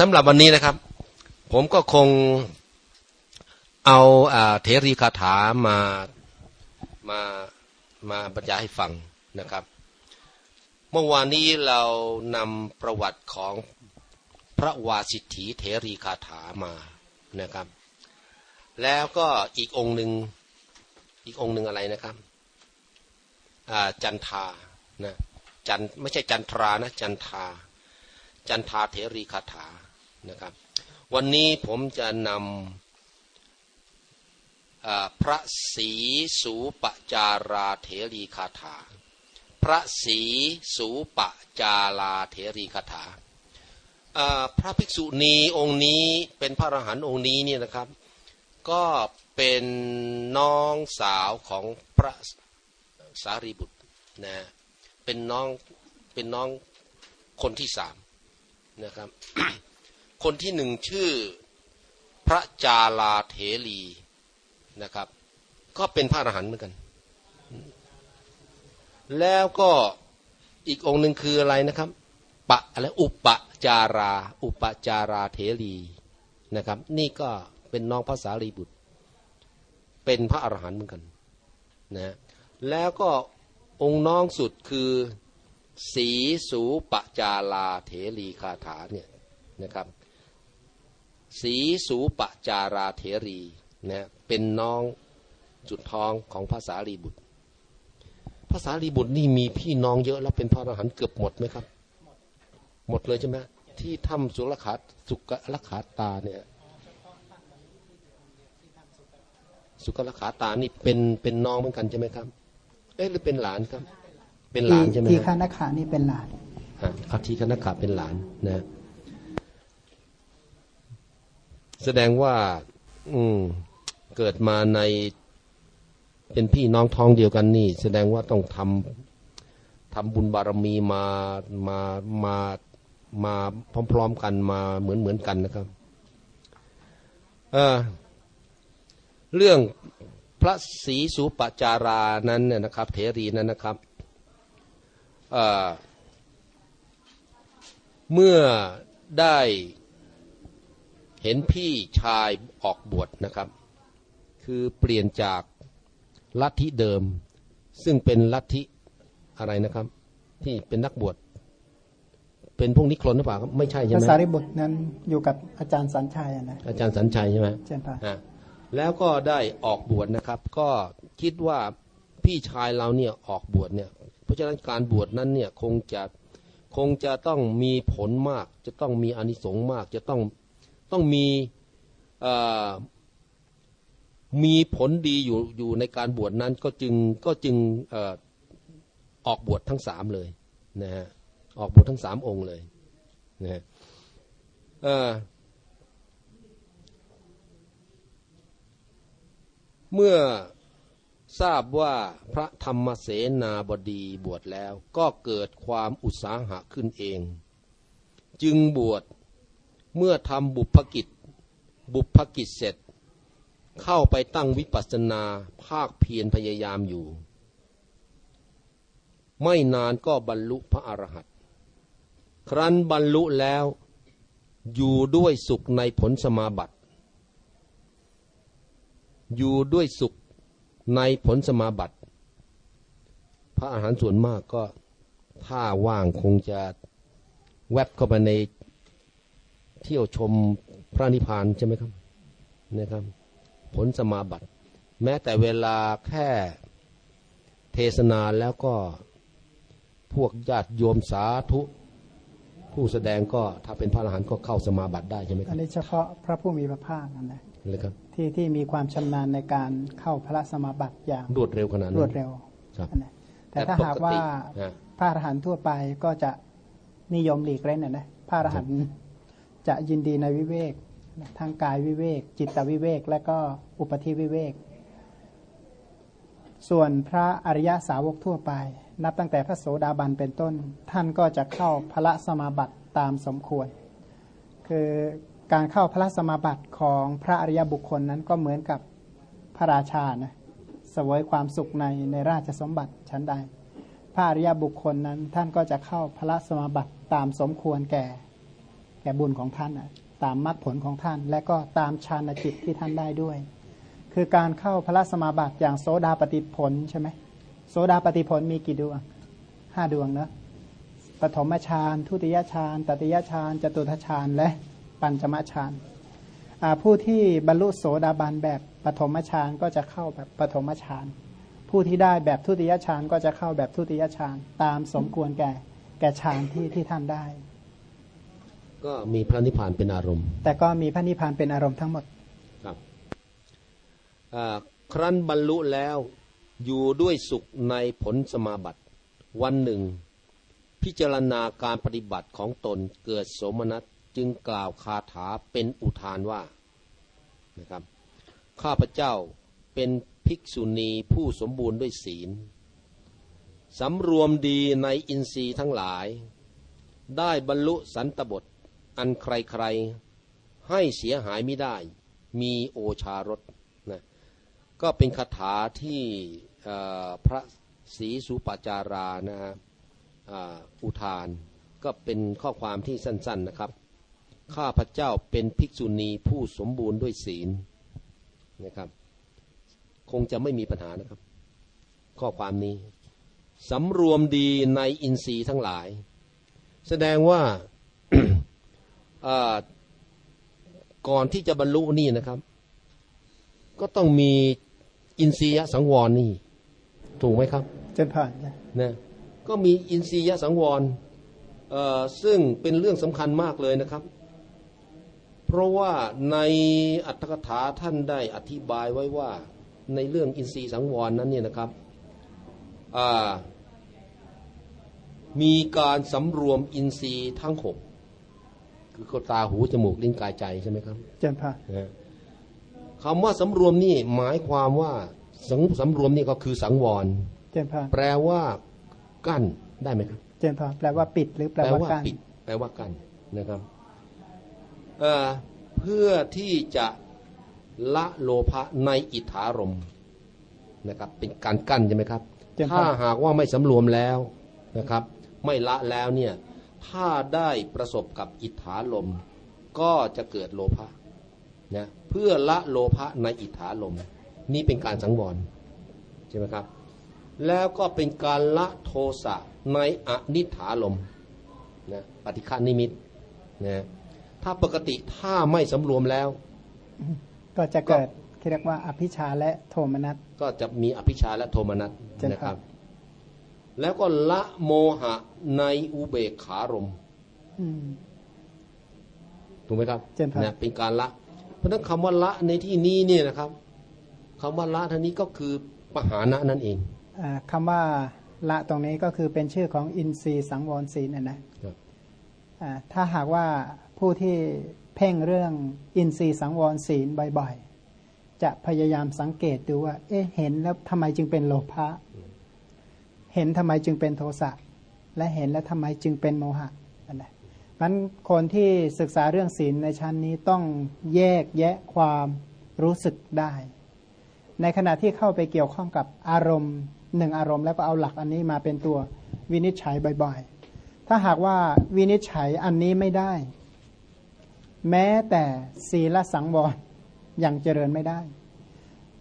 สำหรับวันนี้นะครับ ผมก็คงเอาอเทรีคาถามามามาบรรยายให้ฟังนะครับ เมื่อวานนี้เรานำประวัติของพระวาสิทธิเทรีคาถามานะครับ แล้วก็อีกองค์หนึ่งอีกองค์หนึ่งอะไรนะครับจันทานะจันไม่ใช่จันทรานะจันทา จันทาเทรีคาถานะครับ วันนี้ผมจะนำพระศรีสูปจาราเถรีคาถา พระศรีสูปจาราเถรีคาถา พระภิกษุณีองค์นี้เป็นพระอรหันต์องค์นี้เนี่ยนะครับ ก็เป็นน้องสาวของพระสารีบุตรนะเป็นน้องเป็นน้องคนที่สาม นะครับ คนที่หนึ่งชื่อพระจาลาเถรีนะครับ ก็เป็นพระอรหันต์เหมือนกัน แล้วก็อีกองค์หนึ่งคืออะไรนะครับ ปะอะไรอุปจารา อุปจาราเถรีนะครับ นี่ก็เป็นน้องพระสารีบุตร เป็นพระอรหันต์เหมือนกันนะแล้วก็องค์น้องสุดคือ สีสูปจาราเถรีคาถาเนี่ยนะครับ สีสูปจาราเถรีนะเป็นน้องจุดท้องของภาษารีบุตร ภาษารีบุตรนี่มีพี่น้องเยอะแล้วเป็นพระอรหันต์เกือบหมดไหมครับ หมดเลยใช่ไหมที่ถ้ำสุรขาสุกลขาตาเนี่ยสุกลขาตานี่เป็นเป็นน้องเหมือนกันใช่ไหมครับ เอ๊ะหรือเป็นหลานครับ เป็นหลานใช่ไหมทีคานาขานี่เป็นหลานครับทีคานาขาเป็นหลานนะ แสดงว่า อืม เกิดมาใน เป็นพี่น้องท้องเดียวกันนี่ แสดงว่าต้องทำทำบุญบารมีมามามามาพร้อมๆกันมาเหมือนเหมือนกันนะครับเออเรื่องพระศรีสุปจารานั้นเนี่ยนะครับเทรีนั้นนะครับ เเมื่อได้เห็นพี่ชายออกบวชนะครับ คือเปลี่ยนจากลัทธิเดิม ซึ่งเป็นลัทธิอะไรนะครับ ที่เป็นนักบวชเป็นพวกนิครนหรือเปล่าครับไม่ใช่ใช่ไหมภาษาริบุตรนั้นอยู่กับอาจารย์สัญชัยนะอาจารย์สัญชัยใช่ไหมใช่ปะแล้วก็ได้ออกบวชนะครับ ก็คิดว่าพี่ชายเราเนี่ยออกบวชเนี่ยเพราะฉะนั้นการบวชนั้นเนี่ยคงจะคงจะต้องมีผลมาก จะต้องมีอนิสงส์มาก จะต้องต้องมีมีผลดีอยู่อยู่ในการบวชนั้นก็จึงก็จึงออกบวชทั้งสามเลยนะฮะออกบวชทั้งสามองค์เลยนะฮะเมื่อ ทราบว่าพระธรรมเสนาบดีบวชแล้วก็เกิดความอุตสาหะขึ้นเอง จึงบวชเมื่อทำบุพกิจ บุพกิจเสร็จ เข้าไปตั้งวิปัสสนาภาคเพียรพยายามอยู่ ไม่นานก็บรรลุพระอรหันต์ครั้นบรรลุแล้วอยู่ด้วยสุขในผลสมาบัติ อยู่ด้วยสุข ในผลสมาบัติ พระอาหารส่วนมากก็ถ้าว่างคงจะแวบเข้าไปในเที่ยวชมพระนิพพานใช่ไหมครับนะครับ ผลสมาบัติ แม้แต่เวลาแค่เทศนาแล้วก็พวกญาติโยมสาธุ ผู้แสดงก็ถ้าเป็นพระอรหันต์ก็เข้าสมาบัติได้ใช่ไหมครับอันนี้เฉพาะพระผู้มีพระภาคนั่นแหละ เลยครับ ที่ที่มีความชำนาญในการเข้าพระสมาบัติอย่างรวดเร็วขนาดนั้นรวดเร็วครับแต่ถ้าหากว่าพระอรหันต์ทั่วไปก็จะนิยมหลีกเล่นนะพระอรหันต์จะยินดีในวิเวกทางกายวิเวก จิตวิเวก และก็อุปธิวิเวก ส่วนพระอริยสาวกทั่วไป นับตั้งแต่พระโสดาบันเป็นต้น ท่านก็จะเข้าพระสมาบัติตามสมควร คือ การเข้าพระสมาบัติของพระอริยบุคคลนั้นก็เหมือนกับพระราชานะสวยความสุขในในราชสมบัติชั้นใด พระอริยบุคคลนั้นท่านก็จะเข้าพระสมาบัติตามสมควรแก่ แก่บุญของท่านนะตามมรรคผลของท่าน และก็ตามฌานจิตที่ท่านได้ด้วย คือการเข้าพระสมาบัติอย่างโสดาปฏิผลใช่ไหมโสดาปฏิผลมีกี่ดวงห้าดวงเนะปฐมฌานทุติยฌานตติยฌานจตุทฌานและ ปัญจมฌานผู้ที่บรรลุโสดาบันแบบปฐมฌานก็จะเข้าแบบปฐมฌาน ผู้ที่ได้แบบทุติยฌานก็จะเข้าแบบทุติยฌาน ตามสมควรแก่แก่ฌานที่ที่ท่านได้ ก็มีพระนิพพานเป็นอารมณ์ แต่ก็มีพระนิพพานเป็นอารมณ์ทั้งหมดครับครั้นบรรลุแล้วอยู่ด้วยสุขในผลสมาบัติ วันหนึ่ง พิจารณาการปฏิบัติของตนเกิดโสมนัส จึงกล่าวคาถาเป็นอุทานว่านะครับข้าพเจ้าเป็นภิกษุณีผู้สมบูรณ์ด้วยศีลสำรวมดีในอินทรีย์ทั้งหลาย ได้บรรลุสันตบทอันใครๆ ให้เสียหายไม่ได้ มีโอชารสนะก็เป็นคาถาที่พระศรีสุปจารานะฮะอุทานก็เป็นข้อความที่สั้น ๆนะครับ ข้าพเจ้าเป็นภิกษุณีผู้สมบูรณ์ด้วยศีลนะครับ คงจะไม่มีปัญหานะครับ ข้อความนี้สำรวมดีในอินทรีย์ทั้งหลาย แสดงว่าก่อนที่จะบรรลุนี่นะครับ ก็ต้องมีอินทรียสังวรนี่ ถูกไหมครับจะผ่านนะก็มีอินทรียสังวรซึ่งเป็นเรื่องสำคัญมากเลยนะครับ เพราะว่าในอัตถกถาท่านได้อธิบายไว้ว่าในเรื่องอินทรีย์สังวรนั้นเนี่ยนะครับมีการสำรวมอินทรีย์ทั้งหกคือก็ตาหูจมูกลิ้นกายใจใช่ไหมครับเจนพะคำว่าสำรวมนี่หมายความว่าสังสำรวมนี่ก็คือสังวรเจนพะแปลว่ากั้นได้ไหมครับ เจนพะแปลว่าปิดหรือแปลว่ากั้นปิดแปลว่ากั้นนะครับ เพื่อที่จะละโลภะในอิทธารมนะครับ เป็นการกั้นใช่ไหมครับ ถ้าหากว่าไม่สำรวมแล้วนะครับ ไม่ละแล้วเนี่ยถ้าได้ประสบกับอิทธารมก็จะเกิดโลภะนะเพื่อละโลภะในอิทธารมนี่เป็นการสังวรใช่ไหมครับ แล้วก็เป็นการละโทสะในอนิถารมนะปฏิฆานิมิตนะ ถ้าปกติถ้าไม่สำรวมแล้ว ก็จะเกิดเรียกว่าอภิชาและโทมนัสก็จะมีอภิชาและโทมนัสนะครับ แล้วก็ละโมหะในอุเบกขารมถูกไหมครับเนี่ยเป็นการละ เพราะนั้นคำว่าละในที่นี้เนี่ยนะครับคำว่าละท่านี้ก็คือปหานะนั่นเองอคำว่าละตรงนี้ก็คือเป็นชื่อของอินทรีย์สังวรศีลนะนะถ้าหากว่า ผู้ที่เพ่งเรื่องอินทรีย์สังวรศีลบ่อยๆ จะพยายามสังเกตดูว่า เอ๊ะเห็นแล้วทำไมจึงเป็นโลภะ เห็นทำไมจึงเป็นโทสะ และเห็นแล้วทำไมจึงเป็นโมหะนั่นแหละมันคนที่ศึกษาเรื่องศีลในชั้นนี้ต้องแยกแยะความรู้สึกได้ ในขณะที่เข้าไปเกี่ยวข้องกับอารมณ์หนึ่งอารมณ์แล้วก็เอาหลักอันนี้มาเป็นตัววินิจฉัยบ่อยๆ ถ้าหากว่าวินิจฉัยอันนี้ไม่ได้ แม้แต่ศีลสังวรยังเจริญไม่ได้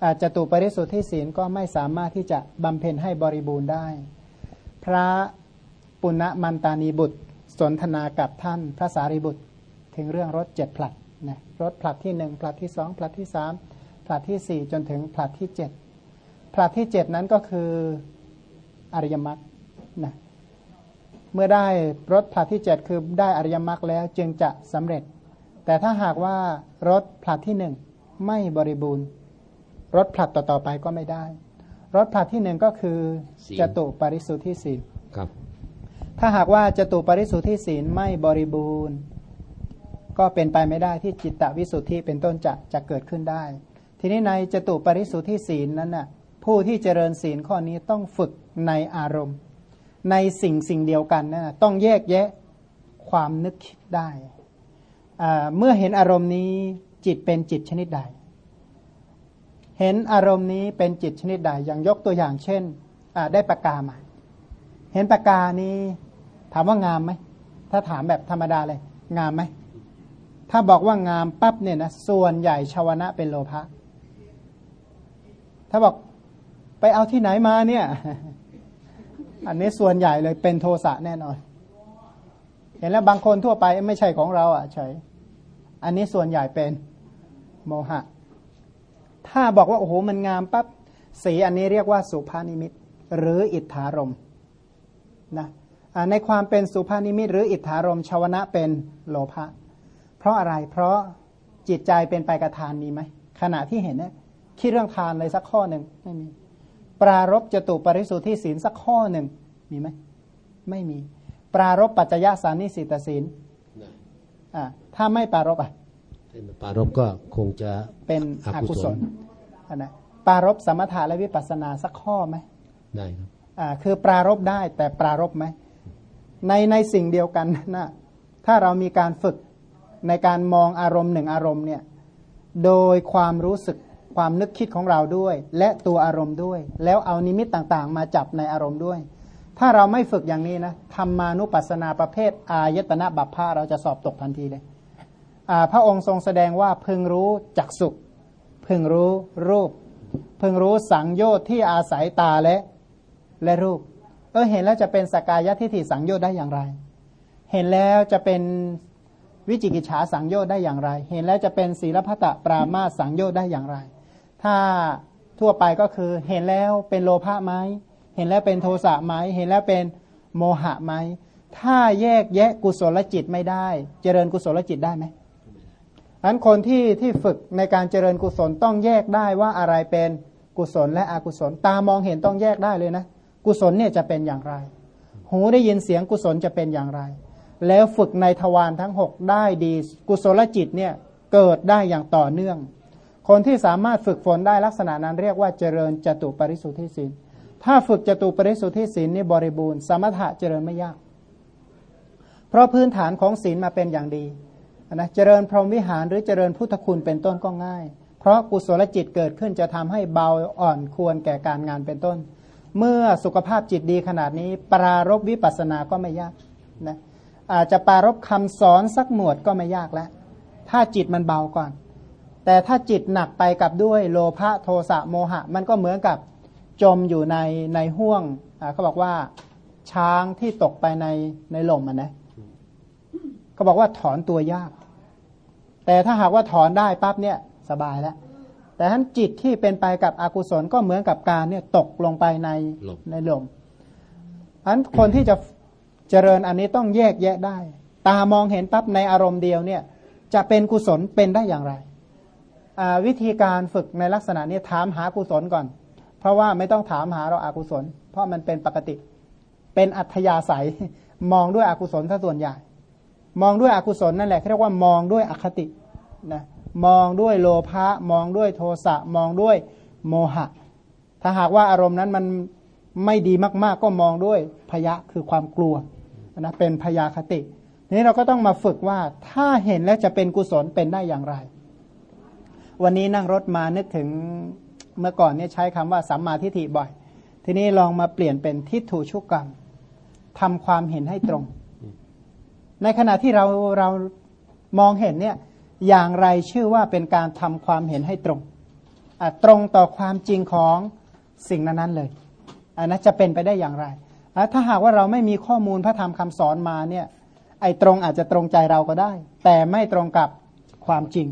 อาจจะตุปริสุทธิศีลก็ไม่สามารถที่จะบำเพ็ญให้บริบูรณ์ได้ พระปุณณมันตานีบุตรสนทนากับท่านพระสารีบุตร ถึงเรื่องรถเจ็ดผลัดนะรถผลัดที่หนึ่งผลัดที่สองผลัดที่สามผลัดที่สี่จนถึงผลัดที่เจ็ดผลัดที่เจ็ดนั้นก็คืออริยมรรคนะเมื่อได้รถผลัดที่เจ็ดคือได้อริยมรรคแล้วจึงจะสำเร็จ แต่ถ้าหากว่ารถผลัดที่หนึ่งไม่บริบูรณ์ รถผลัดต่อๆไปก็ไม่ได้ รถผลัดที่หนึ่งก็คือจตุปริสุทธิศีลครับ ถ้าหากว่าจตุปริสุทธิศีลไม่บริบูรณ์ ก็เป็นไปไม่ได้ที่จิตตวิสุทธิเป็นต้นจะจะเกิดขึ้นได้ ทีนี้ในจตุปริสุทธิศีลนั้นน่ะผู้ที่เจริญศีลข้อนี้ต้องฝึกในอารมณ์ ในสิ่งสิ่งเดียวกันนะต้องแยกแยะความนึกคิดได้ เมื่อเห็นอารมณ์นี้จิตเป็นจิตชนิดใด เห็นอารมณ์นี้เป็นจิตชนิดใด อย่างยกตัวอย่างเช่นได้ปากกามา เห็นปากกานี้ถามว่างามไหม ถ้าถามแบบธรรมดาเลย งามไหม ถ้าบอกว่างามปั๊บเนี่ยนะส่วนใหญ่ชาวนะเป็นโลภะ ถ้าบอกไปเอาที่ไหนมาเนี่ย อันนี้ส่วนใหญ่เลยเป็นโทสะแน่นอน เห็นแล้วบางคนทั่วไปไม่ใช่ของเราอะเฉยอันนี้ส่วนใหญ่เป็นโมหะ ถ้าบอกว่าโอ้โหมันงามปั๊บสีอันนี้เรียกว่าสุภานิมิต หรืออิทธารมนะในความเป็นสุภานิมิต หรืออิทธารมชาวนะเป็นโลภะเพราะอะไรเพราะจิตใจเป็นไปกระทานมีไหมขณะที่เห็นเนี่ยคิดเรื่องทานเลยสักข้อหนึ่งไม่มี ปรารบจตุปริสุทธิศีลสักข้อหนึ่งมีไหมไม่มี ปรารบปัจจยสานิสิตศีลอ่าถ้าไม่ปรารบอะปรารบก็คงจะเป็นอกุศลนะปรารบสมถะและวิปัสสนาสักข้อไหมได้ครับอ่าคือปรารบได้แต่ปรารบไหมในในสิ่งเดียวกันนะถ้าเรามีการฝึกในการมองอารมณ์หนึ่งอารมณ์เนี่ยโดยความรู้สึกความนึกคิดของเราด้วย และตัวอารมณ์ด้วย แล้วเอานิมิตต่างๆ มาจับในอารมณ์ด้วย ถ้าเราไม่ฝึกอย่างนี้นะธรรมานุปัสสนาประเภท อายตนะบัพพาเราจะสอบตกทันทีเลยพระองค์ทรงแสดงว่าพึงรู้จักสุขพึงรู้รูป พึงรู้สังโยชน์ที่อาศัยตาและ และรูป เออเห็นแล้วจะเป็นสกายทิฏฐิสังโยชน์ได้อย่างไร เห็นแล้วจะเป็นวิจิกิจฉาสังโยชน์ได้อย่างไร เห็นแล้วจะเป็นศีลพัตะปรามาสังโยชน์ได้อย่างไร ถ้าทั่วไปก็คือเห็นแล้วเป็นโลภะไหม เห็นแล้วเป็นโทสะไหมเห็นแล้วเป็นโมหะไหมถ้าแยกแยะกุศลจิตไม่ได้ เจริญกุศลจิตได้ไหมอันคนที่ที่ฝึกในการเจริญกุศลต้องแยกได้ว่าอะไรเป็นกุศลและอกุศล ตามองเห็นต้องแยกได้เลยนะ กุศลเนี่ยจะเป็นอย่างไร หูได้ยินเสียงกุศลจะเป็นอย่างไร แล้วฝึกในทวารทั้งหกได้ดี กุศลจิตเนี่ยเกิดได้อย่างต่อเนื่อง คนที่สามารถฝึกฝนได้ลักษณะนั้นเรียกว่าเจริญจตุปริสุทธิศีล ถ้าฝึกจตุปริสุทธิศีลนี่บริบูรณ์ สมถะเจริญไม่ยาก เพราะพื้นฐานของศีลมาเป็นอย่างดีนะเจริญพรหมวิหารหรือเจริญพุทธคุณเป็นต้นก็ง่าย เพราะกุศลจิตเกิดขึ้นจะทำให้เบาอ่อนควรแก่การงานเป็นต้น เมื่อสุขภาพจิตดีขนาดนี้ ปรารบวิปัสสนาก็ไม่ยากนะอาจจะปรารบคำสอนสักหมวดก็ไม่ยากแล้ว ถ้าจิตมันเบาก่อน แต่ถ้าจิตหนักไปกับด้วยโลภะโทสะโมหะ มันก็เหมือนกับ จมอยู่ในในห่วงเขาบอกว่าช้างที่ตกไปในในหล่มอะนะเขาบอกว่าถอนตัวยาก แต่ถ้าหากว่าถอนได้ปั๊บเนี่ยสบายแล้วแต่ท่านจิตที่เป็นไปกับอกุศลก็เหมือนกับการเนี่ยตกลงไปในในลมอันคนที่จะเจริญอันนี้ต้องแยกแยะได้ ตามองเห็นปั๊บในอารมณ์เดียวเนี่ย จะเป็นกุศลเป็นได้อย่างไร วิธีการฝึกในลักษณะนี้ถามหากุศลก่อน เพราะว่าไม่ต้องถามหาเราอากุศล เพราะมันเป็นปกติ เป็นอัธยาศัย มองด้วยอกุศลถ้าส่วนใหญ่ มองด้วยอกุศลนั่นแหละเรียกว่ามองด้วยอคตินะมองด้วยโลภะมองด้วยโทสะมองด้วยโมหะ ถ้าหากว่าอารมณ์นั้นมันไม่ดีมากๆ ก็มองด้วยพยะคือความกลัวนะเป็นพยาคติทีนี้เราก็ต้องมาฝึกว่าถ้าเห็นแล้วจะเป็นกุศลเป็นได้อย่างไร วันนี้นั่งรถมานึกถึง เมื่อก่อนเนี่ยใช้คำว่าสัมมาทิฏฐิบ่อย ทีนี้ลองมาเปลี่ยนเป็นทิฏฐุชุกกรรมทำความเห็นให้ตรง ในขณะที่เราเรามองเห็นเนี่ยอย่างไรชื่อว่าเป็นการทำความเห็นให้ตรงตรงต่อความจริงของสิ่งนั้นๆเลยอันนั้นจะเป็นไปได้อย่างไรถ้าหากว่าเราไม่มีข้อมูลพระธรรมคำสอนมาเนี่ยไอ้ตรงอาจจะตรงใจเราก็ได้ แต่ไม่ตรงกับความจริง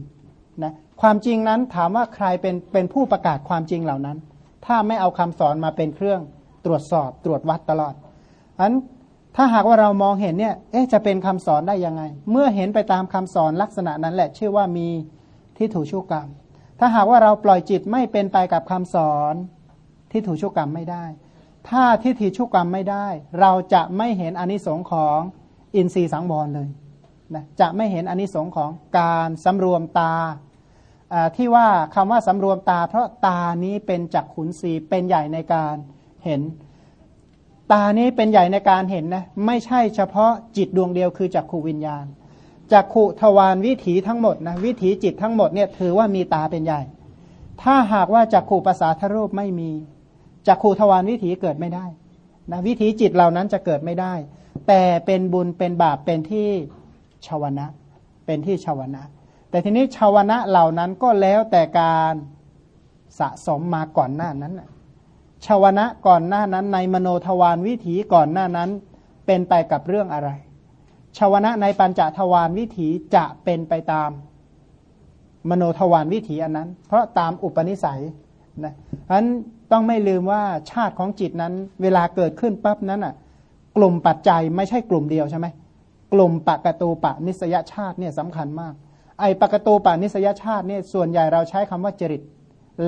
นะ ความจริงนั้นถามว่าใครเป็นเป็นผู้ประกาศความจริงเหล่านั้น ถ้าไม่เอาคำสอนมาเป็นเครื่องตรวจสอบตรวจวัดตลอดอันถ้าหากว่าเรามองเห็นเนี่ย เอ๊ะจะเป็นคำสอนได้ยังไง เมื่อเห็นไปตามคำสอนลักษณะนั้นแหละ ชื่อว่ามีที่ถูกชุกกรรม ถ้าหากว่าเราปล่อยจิตไม่เป็นไปกับคำสอนที่ถูกชุกกรรมไม่ได้ ถ้าที่ถีชุกกรรมไม่ได้ เราจะไม่เห็นอนิสงค์ของอินทรีย์สังวรเลยนะจะไม่เห็นอนิสงค์ของการสำรวมตา ที่ว่าคำว่าสำรวมตา เพราะตานี้เป็นจักขุนสีเป็นใหญ่ในการเห็น ตานี้เป็นใหญ่ในการเห็นนะไม่ใช่เฉพาะจิตดวงเดียวคือจักขูวิญญาณจักขูทวารวิถีทั้งหมดนะวิถีจิตทั้งหมดเนี่ยถือว่ามีตาเป็นใหญ่ ถ้าหากว่าจักขูภาษาทรูปไม่มีจักขูทวารวิถีเกิดไม่ได้นะวิถีจิตเหล่านั้นจะเกิดไม่ได้ แต่เป็นบุญเป็นบาปเป็นที่ชาวนะ เป็นที่ชาวนะ แต่ทีนี้ชาวนะเหล่านั้นก็แล้วแต่การสะสมมาก่อนหน้านั้นชาวนะก่อนหน้านั้นในมโนทวารวิถีก่อนหน้านั้นเป็นไปกับเรื่องอะไร ชาวนะในปัญจทวารวิถีจะเป็นไปตามมโนทวารวิถีอันนั้น เพราะตามอุปนิสัยนะฉะนั้นต้องไม่ลืมว่าชาติของจิตนั้น เวลาเกิดขึ้นปั๊บนั้นอะ กลุ่มปัจจัยไม่ใช่กลุ่มเดียวใช่ไหมกลุ่มปกตูปนิสยชาติเนี่ยสำคัญมาก ไอ้ปกตูปานิสยชาติเนี่ยส่วนใหญ่เราใช้คำว่าจริต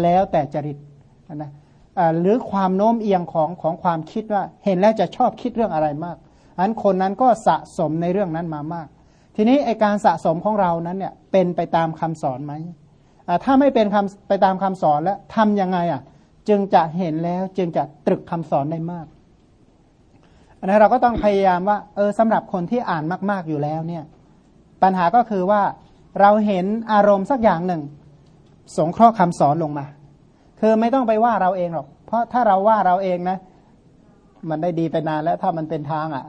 แล้วแต่จริตนะหรือความโน้มเอียงของของความคิดว่า เห็นแล้วจะชอบคิดเรื่องอะไรมากอันคนนั้นก็สะสมในเรื่องนั้นมามาก ทีนี้ไอการสะสมของเรานั้นเนี่ยเป็นไปตามคำสอนไหมถ้าไม่เป็นคำไปตามคำสอนแล้วทำยังไงอะจึงจะเห็นแล้วจึงจะตรึกคำสอนได้มากอันนั้นเราก็ต้องพยายามว่าเออสำหรับคนที่อ่านมาก ๆอยู่แล้วเนี่ยปัญหาก็คือว่า เราเห็นอารมณ์สักอย่างหนึ่ง สงเคราะห์คำสอนลงมา คือไม่ต้องไปว่าเราเองหรอก เพราะถ้าเราว่าเราเองนะ มันได้ดีไปนานแล้วถ้ามันเป็นทางอะ่ะ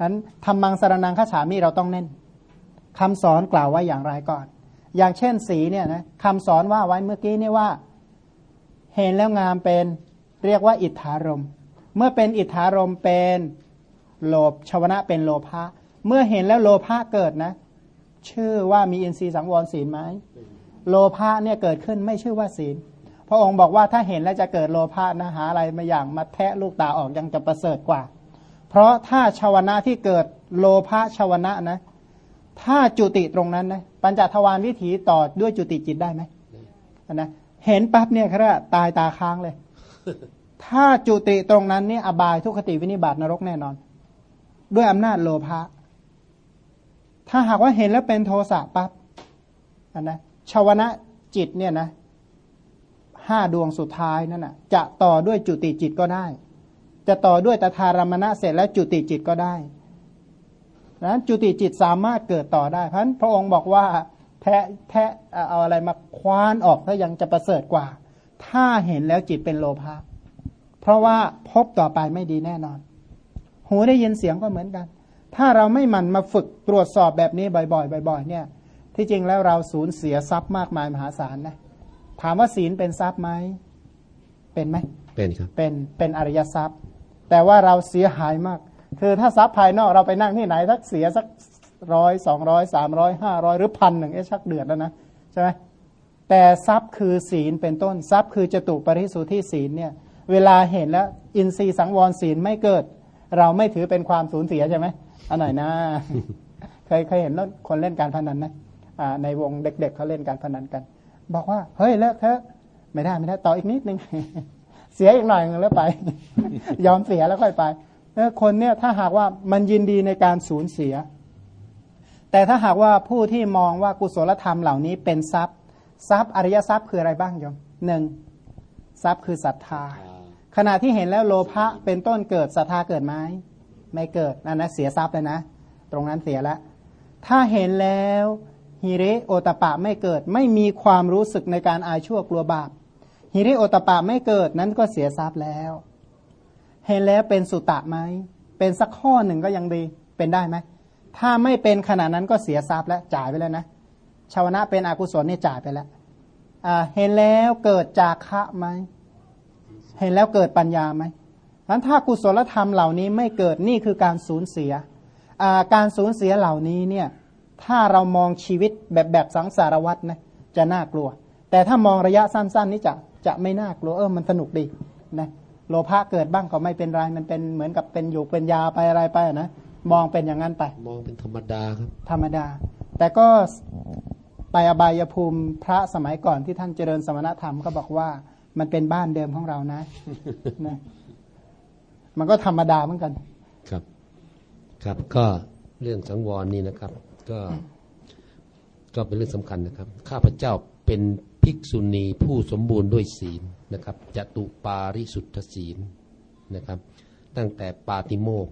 นั้นทำมังสารนังข้าฉามีเราต้องเน้นคำสอนกล่าวไว้อย่างไรก่อน อย่างเช่นสีเนี่ยนะคำสอนว่าไว้เมื่อกี้นี่ว่า เห็นแล้วงามเป็นเรียกว่าอิทธารม เมื่อเป็นอิทธารมเป็นโลภชวนะเป็นโลภะ เมื่อเห็นแล้วโลภะเกิดนะ ชื่อว่ามีอินทรีย์สังวรศีลไหมโลภะเนี่ยเกิดขึ้นไม่ชื่อว่าศีล พระองค์บอกว่าถ้าเห็นแล้วจะเกิดโลภะนะหาอะไรมาอย่างมาแทะลูกตาออกยังจะประเสริฐกว่า เพราะถ้าชาวนะที่เกิดโลภะชาวนะนะ ถ้าจุติตรงนั้นนะปัญจทวารวิถีต่อด้วยจุติจิตได้ไหมนะเห็นปั๊บเนี่ยครับตายตาค้างเลย ถ้าจุติตรงนั้นเนี่ยอบายทุกขติวินิบาตนรกแน่นอน ด้วยอำนาจโลภะ ถ้าหากว่าเห็นแล้วเป็นโทสะปั๊บนนะชาวนะจิตเนี่ยนะห้าดวงสุดท้ายนั่นนะจะต่อด้วยจุติจิตก็ได้ จะต่อด้วยตถารมณะเสร็จแล้วจุติจิตก็ได้นั้นจุติจิตสามารถเกิดต่อได้ เพราะพระองค์บอกว่าแทะแทะเอาอะไรมาคว้านออกถ้ายังจะประเสริฐกว่า ถ้าเห็นแล้วจิตเป็นโลภะเพราะว่าพบต่อไปไม่ดีแน่นอน หูได้ยินเสียงก็เหมือนกัน ถ้าเราไม่หมั่นมาฝึกตรวจสอบแบบนี้บ่อยๆบ่อยๆเนี่ย ที่จริงแล้วเราสูญเสียทรัพย์มากมายมหาศาลนะถามว่าศีลเป็นทรัพย์ไหมเป็นไหมเป็นครับเป็นเป็นอริยทรัพย์ แต่ว่าเราเสียหายมาก คือถ้าทรัพย์ภายนอกเราไปนั่งที่ไหนสักเสียสักร้อยสองร้อยสามร้อยห้าร้อยหรือพันหนึ่งเอ๊ะชักเดือดแล้วนะใช่ไหมแต่ทรัพย์คือศีลเป็นต้นทรัพย์คือจตุปริสุทธิศีลเนี่ย เวลาเห็นแล้ว อินทรีย์สังวรศีลไม่เกิด เราไม่ถือเป็นความสูญเสียใช่ไหม อันไหนนะ เคยเคยเห็นคนเล่นการพนันนะในวงเด็กๆเเขาเล่นการพนันกัน บอกว่า เฮ้ยเลิกเถอะไม่ได้ไม่ได้ต่ออีกนิดนึงเสียอีกหน่อยนึงแล้วไป ยอมเสียแล้วค่อยไปคนเนี่ยถ้าหากว่ามันยินดีในการสูญเสีย แต่ถ้าหากว่าผู้ที่มองว่ากุศลธรรมเหล่านี้เป็นทรัพย์ ทรัพย์อริยทรัพย์คืออะไรบ้างโยมหนึ่งทรัพย์คือศรัทธา ขณะที่เห็นแล้วโลภะเป็นต้นเกิดศรัทธาเกิดไหม ไม่เกิดนั่นนะเสียทรัพย์เลยนะ ตรงนั้นเสียแล้วถ้าเห็นแล้วฮิริโอตปะไม่เกิด ไม่มีความรู้สึกในการอายชั่วกลัวบาปฮิริโอตปะไม่เกิดนั้นก็เสียทรัพย์แล้ว เห็นแล้วเป็นสุตะไหมเป็นสักข้อหนึ่งก็ยังดีเป็นได้ไหมถ้าไม่เป็นขณะนั้นก็เสียทรัพย์แล้วจ่ายไปแล้วนะชาวนะเป็นอกุศลนี่จ่ายไปแล้วเห็นแล้วเกิดจากะไหมเห็นแล้วเกิดปัญญาไหม นั้นถ้ากุศลธรรมเหล่านี้ไม่เกิดนี่คือการสูญเสีย การสูญเสียเหล่านี้เนี่ยถ้าเรามองชีวิตแบบแบบสังสารวัตรนะจะน่ากลัว แต่ถ้ามองระยะสั้น ๆ นี่จะจะไม่น่ากลัวเออมันสนุกดีนะโลภะเกิดบ้างก็ไม่เป็นไรมันเป็นเหมือนกับเป็นอยู่เป็นยาไปอะไรไปนะมองเป็นอย่างนั้นไป มองเป็นธรรมดาครับ ธรรมดา แต่ก็ไปอบายภูมิพระสมัยก่อนที่ท่านเจริญสมณธรรมก็บอกว่ามันเป็นบ้านเดิมของเรานะนะ มันก็ธรรมดาเหมือนกัน ครับ ครับก็เรื่องสังวรนี่นะครับ ก็ ก็เป็นเรื่องสำคัญนะครับ ข้าพเจ้าเป็นภิกษุณีผู้สมบูรณ์ด้วยศีลนะครับจตุปาริสุทธศีลนะครับ ตั้งแต่ปาติโมก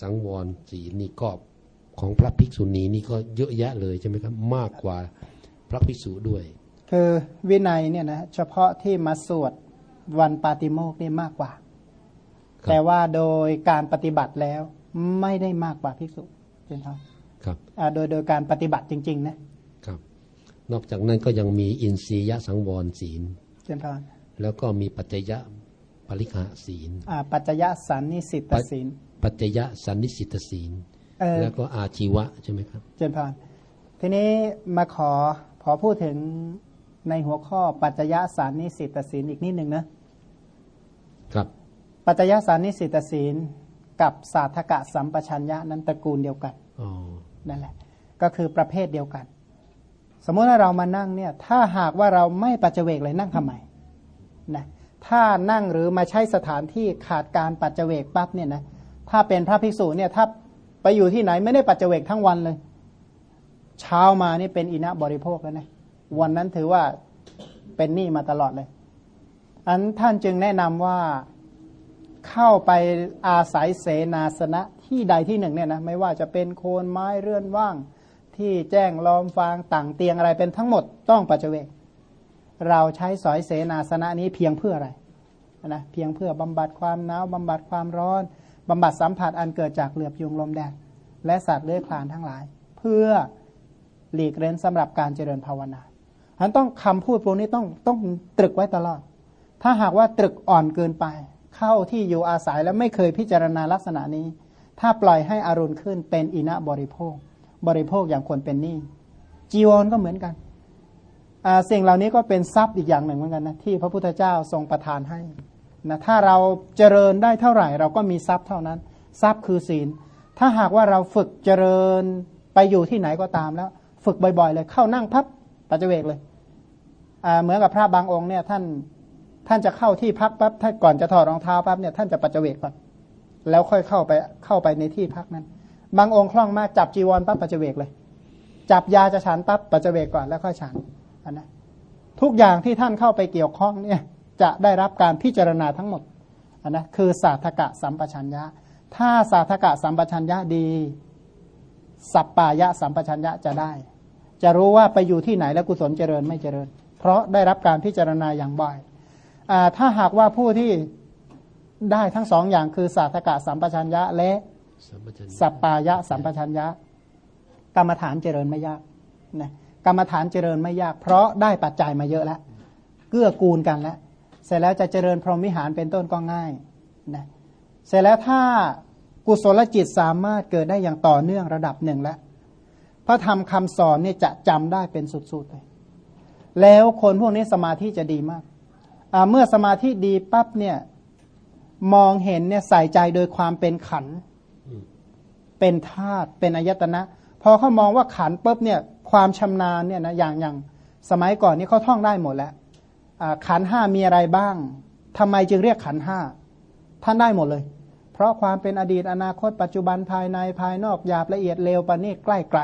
สังวรศีลนี่ก็ของพระภิกษุณีนี่ก็เยอะแยะเลยใช่ไหมครับ มากกว่าพระภิกษุด้วย คือวินัยเนี่ยนะเฉพาะที่มาสวดวันปาติโมกนี่มากกว่า แต่ว่าโดยการปฏิบัติแล้วไม่ได้มากกว่าภิกษุเป็นเท่าครับอ่าโดยโดยการปฏิบัติจริง ๆ นะครับ นอกจากนั้นก็ยังมีอินทรียสังวรศีลเจนพรแล้วก็มีปัจจยะปริฆาศีลอ่าปัจจยสันนิสิตศีล ปัจจยะสันนิสิตศีลเออแล้วก็อาชีวะใช่ไหมครับ เจนพรทีนี้มาขอขอพูดถึงในหัวข้อปัจจยสันนิสิตศีลอีกนิดหนึ่งนะครับ ปัจจยสันนิสิตศีลกับสาธกะสัมปชัญญะนั้นตระกูลเดียวกันอ๋อนั่นแหละ ก็คือประเภทเดียวกัน สมมติว่าเรามานั่งเนี่ย ถ้าหากว่าเราไม่ปัจเจเวกเลยนั่งทำไมนะถ้านั่งหรือมาใช้สถานที่ขาดการปัจเจเวกปั๊บเนี่ยนะถ้าเป็นพระภิกษุเนี่ยถ้าไปอยู่ที่ไหนไม่ได้ปัจเจเวกทั้งวันเลย เช้ามานี่เป็นอินะบริโภคแล้วนะวันนั้นถือว่าเป็นหนี้มาตลอดเลย อันท่านจึงแนะนำว่า เข้าไปอาศัยเสนาสนะที่ใดที่หนึ่งเนี่ยนะไม่ว่าจะเป็นโคนไม้เรื่อนว่าง ที่แจ้งล้อมฟางต่างเตียงอะไรเป็นทั้งหมดต้องปัจเจเวกเราใช้สอยเสนาสนะนี้เพียงเพื่ออะไรนะเพียงเพื่อบำบัดความหนาวบำบัดความร้อนบำบัดสัมผัสอันเกิดจากเหลือบยุงลมแดดและสัตว์เลื้อยคลานทั้งหลาย เพื่อหลีกเล้นสำหรับการเจริญภาวนาฉะนั้นต้องคำพูดพวกนี้ต้องต้องตรึกไว้ตลอด ถ้าหากว่าตรึกอ่อนเกินไป เข้าที่อยู่อาศัยแล้วไม่เคยพิจารณาลักษณะนี้ ถ้าปล่อยให้อารุณขึ้นเป็นอินะบริโภค บริโภคอย่างคนเป็นหนี้จีวรก็เหมือนกันสิ่งเหล่านี้ก็เป็นทรัพย์อีกอย่างหนึ่งเหมือนกันนะที่พระพุทธเจ้าทรงประทานให้นะถ้าเราเจริญได้เท่าไหร่ เราก็มีทรัพย์เท่านั้น ทรัพย์คือศีล ถ้าหากว่าเราฝึกเจริญไปอยู่ที่ไหนก็ตามแล้ว ฝึกบ่อยๆ เลยเข้านั่งพับปัจเจกเลยเหมือนกับพระบางองค์เนี่ยท่าน ท่านจะเข้าที่พักปั๊บถ้าก่อนจะถอดรองเท้าปั๊บเนี่ยท่านจะปัจเจกก่อน แล้วค่อยเข้าไปเข้าไปในที่พักนั้น บางองค์คล่องมากจับจีวรปั๊บปัจเจกเลย จับยาจะฉันปั๊บปัจเจกก่อนแล้วค่อยฉันอันนะทุกอย่างที่ท่านเข้าไปเกี่ยวข้องเนี่ยจะได้รับการพิจารณาทั้งหมดอันนะคือสาธกะสัมปชัญญะ ถ้าสาธกะสัมปชัญญะดี สัปปายะสัมปชัญญะจะได้ จะรู้ว่าไปอยู่ที่ไหนแล้วกุศลเจริญไม่เจริญ เพราะได้รับการพิจารณาอย่างบ่อย ถ้าหากว่าผู้ที่ได้ทั้งสองอย่างคือสาธกะสัมปชัญญะ และสัมปชัญญะสัปปายะสัมปชัญญะ กรรมฐานเจริญไม่ยากนะกรรมฐานเจริญไม่ยาก เพราะได้ปัจจัยมาเยอะแล้วเกื้อกูลกันแล้วเสร็จแล้วจะเจริญพรหมวิหารเป็นต้นก็ง่ายนะเสร็จแล้วถ้ากุศลจิตสามารถเกิดได้อย่างต่อเนื่องระดับหนึ่งแล้วพระธรรมคำสอนเนี่ยจะจำได้เป็นสุดๆเลยแล้วคนพวกนี้สมาธิจะดีมากอ่า เมื่อสมาธิดีปั๊บเนี่ยมองเห็นเนี่ยใส่ใจโดยความเป็นขันธ์เป็นธาตุเป็นอายตนะ พอเขามองว่าขันธ์ปุ๊บเนี่ยความชำนาญเนี่ยนะอย่างอย่างสมัยก่อนนี่เขาท่องได้หมดแล้วอ่าขันธ์ห้ามีอะไรบ้างทำไมจึงเรียกขันธ์ห้าท่านได้หมดเลย เพราะความเป็นอดีตอนาคต ปัจจุบันภายในภายนอกหยาบละเอียดเลวปานนี้ใกล้ไกล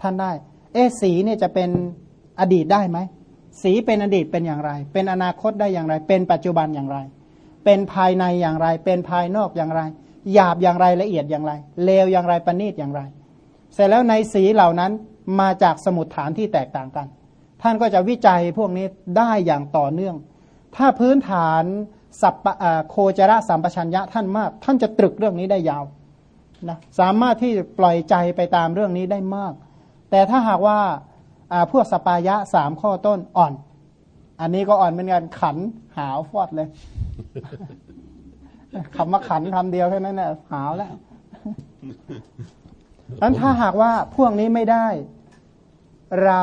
ท่านได้ เอะสีเนี่ยจะเป็นอดีตได้ไหม สีเป็นอดีตเป็นอย่างไร เป็นอนาคตได้อย่างไร เป็นปัจจุบันอย่างไร เป็นภายในอย่างไร เป็นภายนอกอย่างไร หยาบอย่างไรละเอียดอย่างไร เลวอย่างไรประณีตอย่างไร เสร็จแล้วในสีเหล่านั้นมาจากสมุดฐานที่แตกต่างกัน ท่านก็จะวิจัยพวกนี้ได้อย่างต่อเนื่อง ถ้าพื้นฐานสัพพะโคจรสัมปชัญญะท่านมาก ท่านจะตรึกเรื่องนี้ได้ยาวนะสามารถที่ปล่อยใจไปตามเรื่องนี้ได้มาก แต่ถ้าหากว่า พวกสปายะสามข้อต้นอ่อน อันนี้ก็อ่อนเป็นการขันหาวฟอดเลยคำว่าขันคำเดียวแค่นั้นน่ะหาวแล้วนั้นถ้าหากว่าพวกนี้ไม่ได้ เรา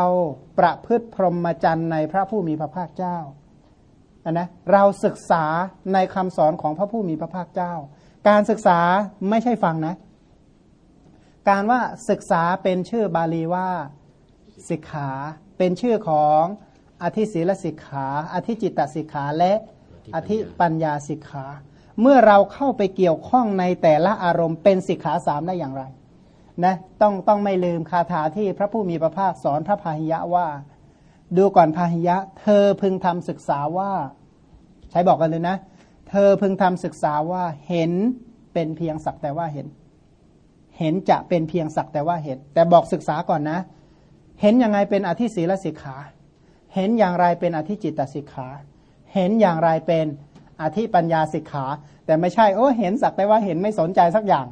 ประพฤติพรหมจรรย์ในพระผู้มีพระภาคเจ้าอะนะเราศึกษาในคำสอนของพระผู้มีพระภาคเจ้า การศึกษาไม่ใช่ฟังนะ การว่าศึกษาเป็นชื่อบาลีว่า สิกขาเป็นชื่อของอธิศีลสิกขา อธิจิตตสิกขาและอธิปัญญาสิกขา เมื่อเราเข้าไปเกี่ยวข้องในแต่ละอารมณ์เป็นสิกขาสามได้อย่างไรนะต้องต้องไม่ลืมคาถาที่พระผู้มีพระภาคสอนพระพาหิยะว่า ดูก่อนพาหิยะ เธอพึงทำศึกษาว่า ใช้บอกกันเลยนะ เธอพึงทำศึกษาว่าเห็นเป็นเพียงสักแต่ว่าเห็น เห็นจะเป็นเพียงสักแต่ว่าเห็น แต่บอกศึกษาก่อนนะเเห็นยังไงเป็นอธิศีลสิกขา เห็นอย่างไรเป็นอธิจิตตสิกขา เห็นอย่างไรเป็นอธิปัญญาสิกขา แต่ไม่ใช่โอ้เห็นสักแต่ว่าเห็นไม่สนใจสักอย่าง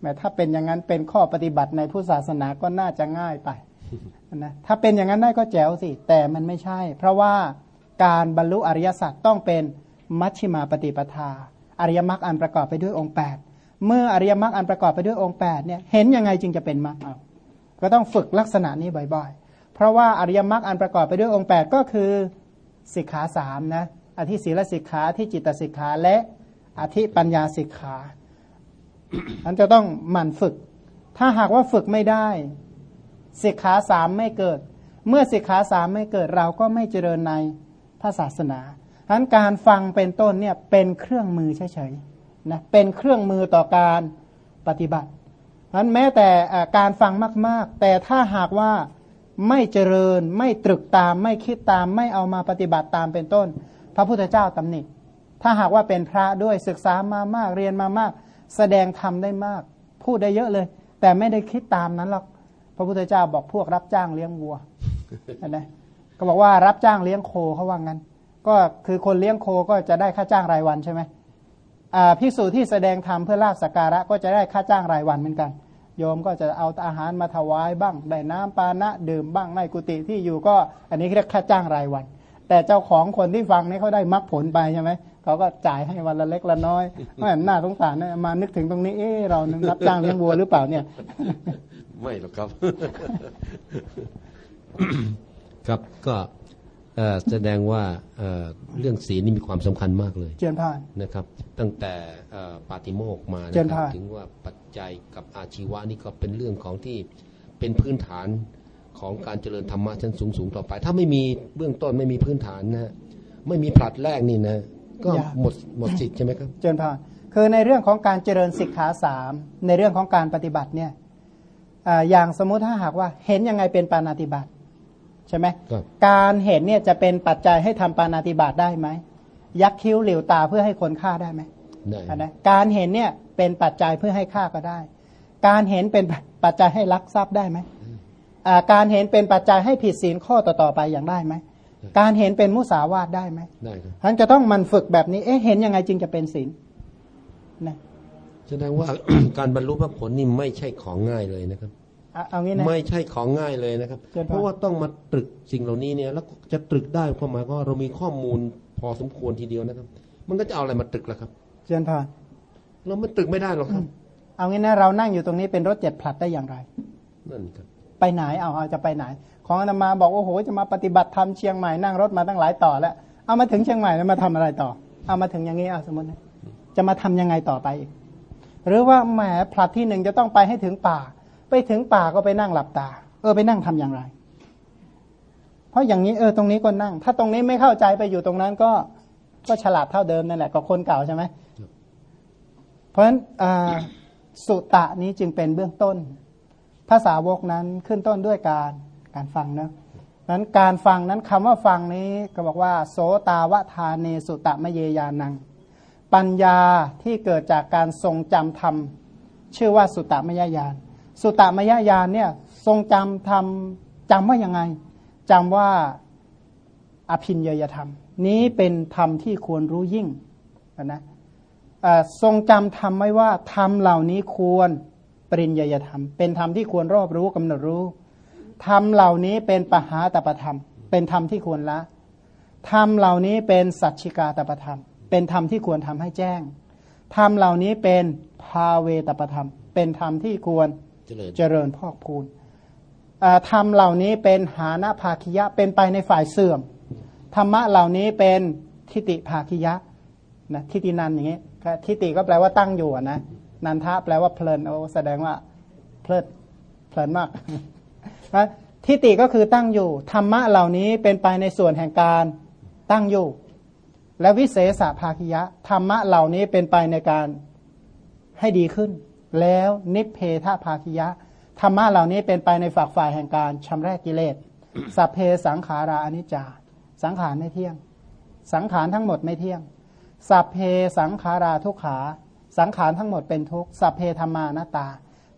แม้ถ้าเป็นอย่างนั้นเป็นข้อปฏิบัติในผู้ศาสนาก็น่าจะง่ายไปนะถ้าเป็นอย่างนั้นได้ก็แจ๋วสิ แต่มันไม่ใช่ เพราะว่าการบรรลุอริยสัจต้องเป็นมัชชิมาปฏิปทา อริยมรรคอันประกอบไปด้วยองค์ 8 เมื่ออริยมรรคอันประกอบไปด้วยองค์8เนี่ยเห็นยังไงจึงจะเป็นมรรค ก็ต้องฝึกลักษณะนี้บ่อยๆ เพราะว่าอริยมรรคอันประกอบไปด้วยองค์ 8 ก็คือสิกขาสามนะอธิศีลสิกขาที่จิตสิกขาและอธิปัญญาสิกขาอันจะต้องหมั่นฝึก ถ้าหากว่าฝึกไม่ได้สิกขาสามไม่เกิด เมื่อสิกขาสามไม่เกิดเราก็ไม่เจริญในพระศาสนาฉะนั้นการฟังเป็นต้นเนี่ยเป็นเครื่องมือเฉยๆนะเป็นเครื่องมือต่อการปฏิบัติ นั้นแม้แต่การฟังมาก ๆ แต่ถ้าหากว่าไม่เจริญไม่ตรึกตามไม่คิดตามไม่เอามาปฏิบัติตามเป็นต้น พระพุทธเจ้าตำหนิถ้าหากว่าเป็นพระด้วยศึกษามามากเรียนมามาก แสดงธรรมได้มาก พูดได้เยอะเลย แต่ไม่ได้คิดตามนั้นหรอกพระพุทธเจ้าบอกพวกรับจ้างเลี้ยงวัวนะก็บอกว่ารับจ้างเลี้ยงโคเขาว่างั้น ก็คือคนเลี้ยงโคก็จะได้ค่าจ้างรายวันใช่ไหมพิสูจน์ที่แสดงธรรมเพื่อลาบสักการะก็จะได้ค่าจ้างรายวันเหมือนกัน โยมก็จะเอาอาหารมาถวายบ้าง ได้น้ำปานะดื่มบ้างในกุฏิที่อยู่ก็ อันนี้เรียกค่าจ้างรายวัน แต่เจ้าของคนที่ฟังนี่เขาได้มรรคผลไปใช่ไหมเขาก็จ่ายให้วันละเล็กละน้อยไม่หน้าสงสารนะมานึกถึงตรงนี้เออเรารับจ้างเลี้ยงวัวหรือเปล่าเนี่ย ไม่หรอกครับ ครับก็ แสดงว่าเรื่องศีลนี่มีความสำคัญมากเลย เจนพานนะครับ ตั้งแต่ปาติโมกมานะครับถึงว่าปัจจัยกับอาชีวะนี่ก็เป็นเรื่องของที่เป็นพื้นฐานของการเจริญธรรมะชั้นสูงสูงต่อไป ถ้าไม่มีเบื้องต้นไม่มีพื้นฐานนะไม่มีผลัดแรกนี่นะ ก็หมดหมดสิทธิ์ใช่ไหมครับ เจนพานคือในเรื่องของการเจริญสิกขาสามในเรื่องของการปฏิบัติเนี่ยอย่างสมมุติถ้าหากว่าเห็นยังไงเป็นปานาติบาต ใช่ไหมการเห็นเนี่ยจะเป็นปัจจัยให้ทำปานาติบาตได้ไหมยักคิ้วเหลียวตาเพื่อให้คนฆ่าได้ไหมได้นะการเห็นเนี่ยเป็นปัจจัยเพื่อให้ฆ่าก็ได้ การเห็นเป็นปัจจัยให้ลักทรัพย์ได้ไหมการเห็นเป็นปัจจัยให้ผิดศีลข้อต่อๆไปอย่างได้ไหมการเห็นเป็นมุสาวาทได้ไหมได้ครับท่านจะต้องมันฝึกแบบนี้ เอ๊ะเห็นยังไงจึงจะเป็นศีลนะแสดงว่าการบรรลุพระผลนี่ไม่ใช่ของง่ายเลยนะครับ เอางี้นะไม่ใช่ของง่ายเลยนะครับ เพราะว่าต้องมาตรึกสิ่งเหล่านี้เนี่ย แล้วจะตรึกได้ความหมายก็เรามีข้อมูลพอสมควรทีเดียวนะครับ มันก็จะเอาอะไรมาตรึกล่ะครับเจนพานเราไม่ตรึกไม่ได้หรอกครับ เอางี้นะเรานั่งอยู่ตรงนี้เป็นรถเจ็ดผลัดได้อย่างไรนั่นครับไปไหนเอาเอาจะไปไหน ของอาตมาบอกว่าโอ้โหจะมาปฏิบัติธรรมเชียงใหม่นั่งรถมาตั้งหลายต่อแล้วเอามาถึงเชียงใหม่แล้วมาทำอะไรต่อ เอามาถึงอย่างนี้เอาสมมติจะมาทำยังไงต่อไปอีกหรือว่าแหมผลัดที่หนึ่งจะต้องไปให้ถึงป่า ไปถึงป่าก็ไปนั่งหลับตา เออไปนั่งทำอย่างไร เพราะอย่างนี้เออตรงนี้ก็นั่ง ถ้าตรงนี้ไม่เข้าใจไปอยู่ตรงนั้นก็ก็ฉลาดเท่าเดิมนั่นแหละก็คนเก่าใช่ไหมเพราะฉะนั้นสุตะนี้จึงเป็นเบื้องต้น ภาษาวกนั้นขึ้นต้นด้วยการการฟังนะนั้นการฟังนั้นคำว่าฟังนี้ก็บอกว่า โสตาวทาเนสุตะมะเยยานัง ปัญญาที่เกิดจากการทรงจำธรรม ชื่อว่าสุตตมยญาณ สุตตมยญาณเนี่ยทรงจำธรรมจำว่ายังไงจำว่าอภินยยธรรม นี้เป็นธรรมที่ควรรู้ยิ่งนะทรงจำธรรมไว้ว่าธรรมเหล่านี้ควรปริญญยธรรม เป็นธรรมที่ควรรอบรู้กำหนดรู้ธรรมเหล่านี้เป็นปหาตประธรรม เป็นธรรมที่ควรละธรรมเหล่านี้เป็นสัจฉิกาตประธรรม เป็นธรรมที่ควรทำให้แจ้งธรรมเหล่านี้เป็นภาเวตประธรรม เป็นธรรมที่ควร เจริญพอกพูนธรรมเหล่านี้เป็นหานาภาคิยะเป็นไปในฝ่ายเสื่อม ธรรมะเหล่านี้เป็นทิฏฐิภาคิยะนะทิฏฐินันอย่างนี้ทิฏฐิก็แปลว่าตั้งอยู่นะนันทะแปลว่าเพลินโอ้แสดงว่าเพลิดเพลินมากนะทิฏฐิก็คือตั้งอยู่ ธรรมะเหล่านี้เป็นไปในส่วนแห่งการตั้งอยู่ และวิเศษภาคิยะ ธรรมะเหล่านี้เป็นไปในการให้ดีขึ้น แล้วนิเพทภาคิยะธรรมะเหล่านี้เป็นไปในฝักฝ่ายแห่งการชำระกิเลสสัพเพสังขาราอนิจจา สังขารไม่เที่ยง สังขารทั้งหมดไม่เที่ยง สัพเพสังขาราทุกขา สังขารทั้งหมดเป็นทุกสัพเพธรรมานาตา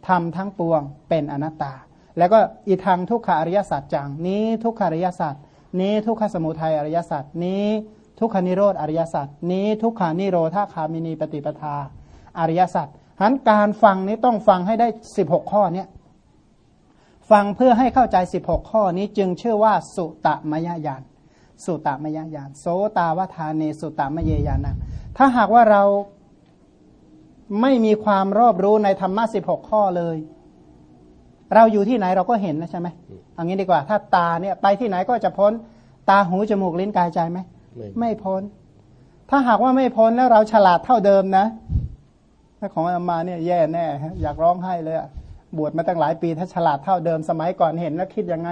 ธรรมทั้งปวงเป็นอนัตตา แล้วก็อีทางทุกขาริยสัจจัง นี้ทุกขาริยสัจนี้ทุกขสมุทัยอริยสัจนี้ทุกขานิโรธอริยสัจนี้ทุกขานิโรธาคามินีปฏิปทาอริยสัจ ฉะนั้นการฟังนี้ต้องฟังให้ได้สิบหกข้อเนี่ยฟังเพื่อให้เข้าใจสิบหกข้อนี้จึงชื่อว่าสุตมยญาณสุตมยญาณโสตาวทานเนสุตมเยญาณถ้าหากว่าเราไม่มีความรอบรู้ในธรรมะสิบหกข้อเลย เราอยู่ที่ไหนเราก็เห็นนะใช่ไหมเอางี้ดีกว่า ถ้าตาเนี่ยไปที่ไหนก็จะพ้นตาหูจมูกลิ้นกายใจไหมไม่พ้น ถ้าหากว่าไม่พ้นแล้วเราฉลาดเท่าเดิมนะ ถ้าของอามาเนี่ยแย่แน่อยากร้องไห้เลยบวชมาตั้งหลายปีถ้าฉลาดเท่าเดิม สมัยก่อนเห็นแล้วคิดยังไง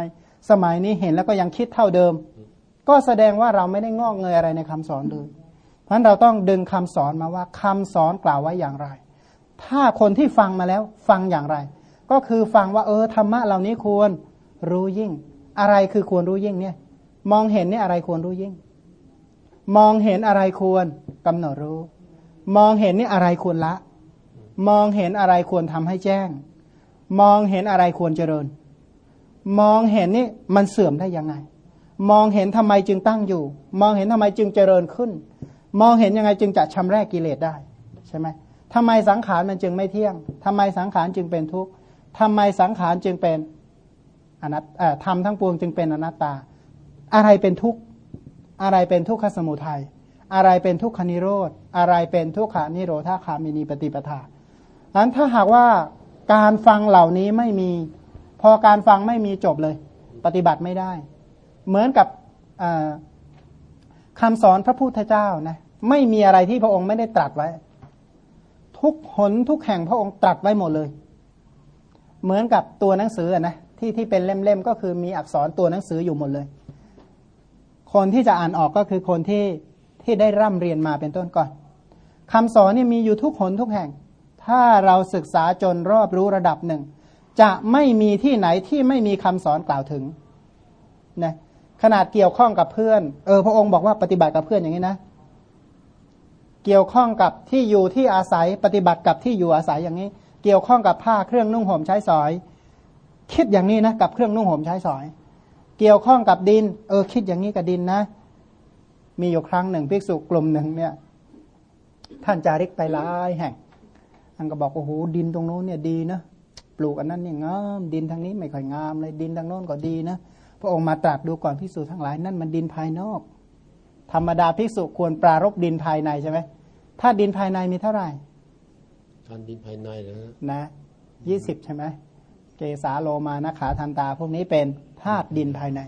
สมัยนี้เห็นแล้วก็ยังคิดเท่าเดิม ก็แสดงว่าเราไม่ได้งอกเงยอะไรในคำสอนเลยเพราะนั้นเราต้องดึงคำสอนมาว่าคำสอนกล่าวไว้อย่างไร ถ้าคนที่ฟังมาแล้วฟังอย่างไร ก็คือฟังว่าเออธรรมะเหล่านี้ควรรู้ยิ่ง อะไรคือควรรู้ยิ่งเนี่ย มองเห็นนี่อะไรควรรู้ยิ่ง มองเห็นอะไรควรกำหนดรู้ มองเห็นนี่อะไรควรละ มองเห็นอะไรควรทำให้แจ้ง มองเห็นอะไรควรเจริญ มองเห็นนี่มันเสื่อมได้ยังไง มองเห็นทำไมจึงตั้งอยู่ มองเห็นทำไมจึงเจริญขึ้น มองเห็นยังไงจึงจะชำระกิเลสได้ใช่ไหมทำไมสังขารมันจึงไม่เที่ยงทำไมสังขารจึงเป็นทุกข์ทำไมสังขารจึงเป็นอนัตธรรมทั้งปวงจึงเป็นอนัตตา อะไรเป็นทุกข์ อะไรเป็นทุกขสมุทัย อะไรเป็นทุกขนิโรธ อะไรเป็นทุกขานิโรธาคามินีปฏิปทา นั้นถ้าหากว่าการฟังเหล่านี้ไม่มี พอการฟังไม่มีจบเลย ปฏิบัติไม่ได้ เหมือนกับคำสอนพระพุทธเจ้านะไม่มีอะไรที่พระองค์ไม่ได้ตรัสไว้ ทุกหนทุกแห่งพระองค์ตรัสไว้หมดเลย เหมือนกับตัวหนังสือนะที่ที่เป็นเล่มๆก็คือมีอักษรตัวหนังสืออยู่หมดเลย คนที่จะอ่านออกก็คือคนที่ที่ได้ร่ำเรียนมาเป็นต้นก่อนคำสอนนี่มีอยู่ทุกหนทุกแห่ง ถ้าเราศึกษาจนรอบรู้ระดับหนึ่ง จะไม่มีที่ไหนที่ไม่มีคำสอนกล่าวถึงนะขนาดเกี่ยวข้องกับเพื่อน เออพระองค์บอกว่าปฏิบัติกับเพื่อนอย่างนี้นะ เกี่ยวข้องกับที่อยู่ที่อาศัยปฏิบัติกับที่อยู่อาศัยอย่างนี้ เกี่ยวข้องกับผ้าเครื่องนุ่งห่มใช้สอย คิดอย่างนี้นะกับเครื่องนุ่งห่มใช้สอย เกี่ยวข้องกับดิน เออคิดอย่างนี้กับดินนะ มีอยู่ครั้งหนึ่งภิกษุกลุ่มหนึ่งเนี่ย ท่านจาริกไปหลายแห่ง ท่านก็บอกโอ้โหดินตรงโน้นเนี่ยดีนะปลูกอันนั้นเนี่ยงามดินทางนี้ไม่ค่อยงามเลยดินทางโน้นก็ดีนะพระองค์มาตรัสดูก่อนภิกษุทั้งหลายนั่นมันดินภายนอก ธรรมดาภิกษุควรปรารบดินภายในใช่ไหมถ้าดินภายในมีเท่าไหร่ทานดินภายในนะนะยี่สิบใช่ไหมเกสาโลมานะขาทันตา พวกนี้เป็นธาตุดินภายใน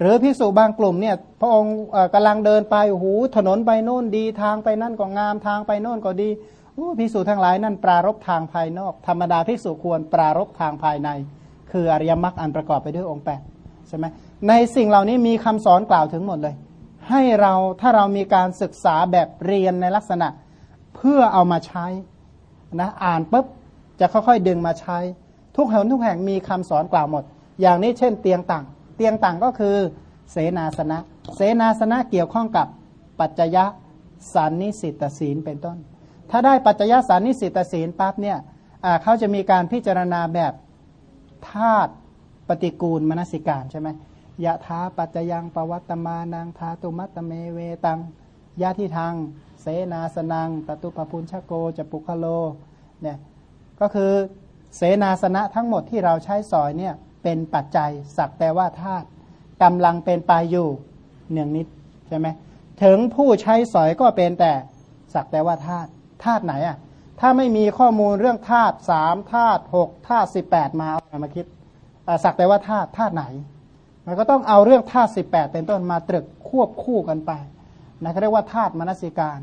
หรือภิกษุบางกลุ่มเนี่ย พระองค์กำลังเดินไปโอ้โหถนนไปโน่นดีทางไปนั่นก็งามทางไปโน่นก็ดีโอ้ ภิกษุทั้งหลายนั่นปรารบทางภายนอก ธรรมดาภิกษุควรปรารบทางภายใน คืออริยมรรคอันประกอบไปด้วยองค์แปดใช่ไหมในสิ่งเหล่านี้มีคำสอนกล่าวถึงหมดเลย ให้เราถ้าเรามีการศึกษาแบบเรียนในลักษณะเพื่อเอามาใช้นะอ่านปุ๊บจะค่อยๆดึงมาใช้ ทุกแห่งทุกแห่งมีคำสอนกล่าวหมด อย่างนี้เช่นเตียงต่าง เตียงต่างก็คือเสนาสนะ เสนาสนะเกี่ยวข้องกับปัจจยะสันนิสิตศีลเป็นต้น ถ้าได้ปัจจยสันนิสิตศีลปั๊บเนี่ยเขาจะมีการพิจารณาแบบธาตุปฏิกูลมนสิการใช่ไหมยะถาปัจจยังปวัตตมานังทาตุมัตเมเวตังยะที่ทางเสนาสนังตตุปพุนชโกจะปุคโลเนี่ยก็คือเสนาสนะทั้งหมดที่เราใช้สอยเนี่ยเป็นปัจจัยสักแต่ว่าธาตุกำลังเป็นไปอยู่เนืองนิดใช่ไหมถึงผู้ใช้สอยก็เป็นแต่สักแต่ว่าธาตุ ธาตุไหนอะถ้าไม่มีข้อมูลเรื่องธาตุสามธาตุหกธาตุสิบแปดมาเอามาคิดสักแต่ว่าธาตุธาตุไหน มันก็ต้องเอาเรื่องธาตุสิบแปดเป็นต้นมาตรึกควบคู่กันไปนะเขาเรียกว่าธาตุมนสิการ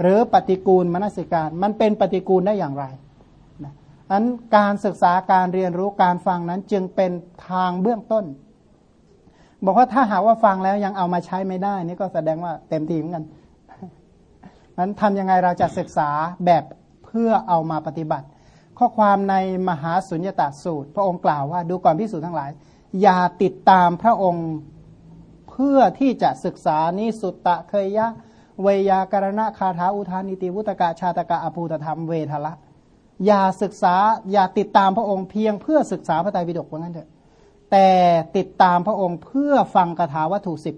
หรือปฏิกูลมนสิการ มันเป็นปฏิกูลได้อย่างไรนะอันการศึกษาการเรียนรู้การฟังนั้นจึงเป็นทางเบื้องต้น บอกว่าถ้าหากว่าฟังแล้วยังเอามาใช้ไม่ได้นี่ก็แสดงว่าเต็มทีเหมือนกัน นั้นทำยังไงเราจะศึกษาแบบเพื่อเอามาปฏิบัติ ข้อความในมหาสุญญตาสูตร พระองค์กล่าวว่าดูก่อนพิสูจน์ทั้งหลาย อย่าติดตามพระองค์เพื่อที่จะศึกษานิสุตตะเคยยะ เวยาการณะคาถาอุทานิติวุตกะชาตกะอภูตธรรมเวทละอย่าศึกษาอย่าติดตามพระองค์เพียงเพื่อศึกษาพระไตรปิฎกว่างั้นเถอะแต่ติดตามพระองค์เพื่อฟังคาถาวัตถุสิบ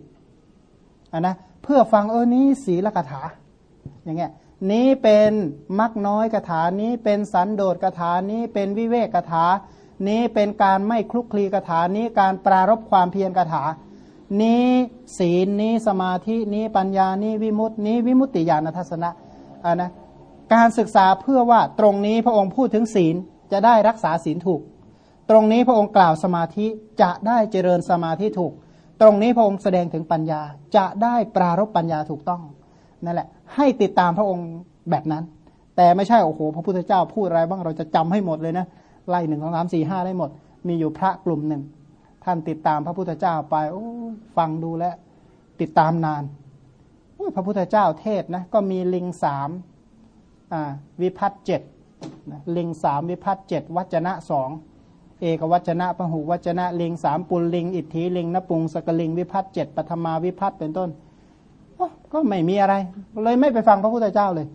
นนะเพื่อฟังเออนี้ศีลคาถา อย่างเงี้ยนี้เป็นมักน้อยคาถานี้เป็นสันโดษคาถานี้เป็นวิเวกคาถานี้เป็นการไม่คลุกคลีคาถานี้การปรารบความเพียรคาถา นี้ศีลนี้สมาธินี้ปัญญานี้วิมุตตินี้วิมุตติญาณทัศนะอ่านะการศึกษาเพื่อว่าตรงนี้พระองค์พูดถึงศีลจะได้รักษาศีลถูก ตรงนี้พระองค์กล่าวสมาธิจะได้เจริญสมาธิถูก ตรงนี้พระองค์แสดงถึงปัญญาจะได้ปรารบปัญญาถูกต้อง นั่นแหละ ให้ติดตามพระองค์แบบนั้น แต่ไม่ใช่โอ้โหพระพุทธเจ้าพูดอะไรบ้างเราจะจำให้หมดเลยนะไล่หนึ่งสองสามสี่ห้าได้หมด มีอยู่พระกลุ่มหนึ่ง ท่านติดตามพระพุทธเจ้าไปโอ้ฟังดูแลติดตามนานพระพุทธเจ้าเทศนะก็มีลิงสามวิพัฒเจ็ดลิงสามวิพัฒเจ็ดวัจนะสองเอกวัจนะพหูวัจนะลิงสามปุลลิง อิทธิลิงนปุงสกลิง วิพัฒเจ็ดปฐมาวิพัฒเป็นต้น ก็ไม่มีอะไร เลยไม่ไปฟังพระพุทธเจ้าเลย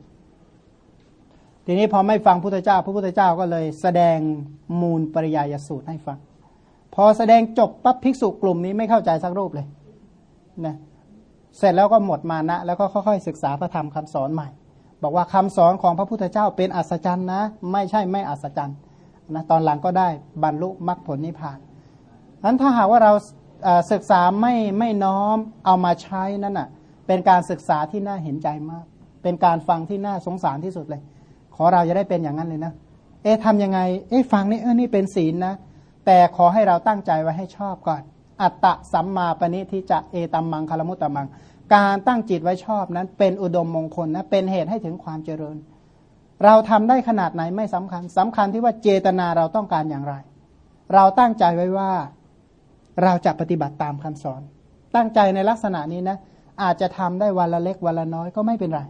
ทีนี้พอไม่ฟังพระพุทธเจ้า พระพุทธเจ้าก็เลย แสดงมูลปริยายสูตรให้ฟัง พอแสดงจบปั๊บภิกษุกลุ่มนี้ไม่เข้าใจสักรูปเลยนะเสร็จแล้วก็หมดมานะ แล้วก็ค่อยๆศึกษาพระธรรมคำสอนใหม่ บอกว่าคำสอนของพระพุทธเจ้าเป็นอัศจรรย์นะ ไม่ใช่ไม่อัศจรรย์นะตอนหลังก็ได้บรรลุมรรคผลนิพพานนั้นถ้าหากว่าเราศึกษาไม่ไม่น้อมเอามาใช้นั่นอะ เป็นการศึกษาที่น่าเห็นใจมาก เป็นการฟังที่น่าสงสารที่สุดเลย ขอเราจะได้เป็นอย่างนั้นเลยนะ เอ๊ะทำยังไง เอ๊ะฟังนี่เออนี่เป็นศีลนะ แต่ขอให้เราตั้งใจไว้ให้ชอบก่อน อัตตะสัมมาปณิทิจะเอตัมมังคารมุตตมัง การตั้งจิตไว้ชอบนั้น เป็นอุดมมงคลนะ เป็นเหตุให้ถึงความเจริญ เราทำได้ขนาดไหนไม่สำคัญสำคัญที่ว่าเจตนาเราต้องการอย่างไร เราตั้งใจไว้ว่าเราจะปฏิบัติตามคำสอน ตั้งใจในลักษณะนี้นะ อาจจะทำได้วันละเล็กวันละน้อยก็ไม่เป็นไร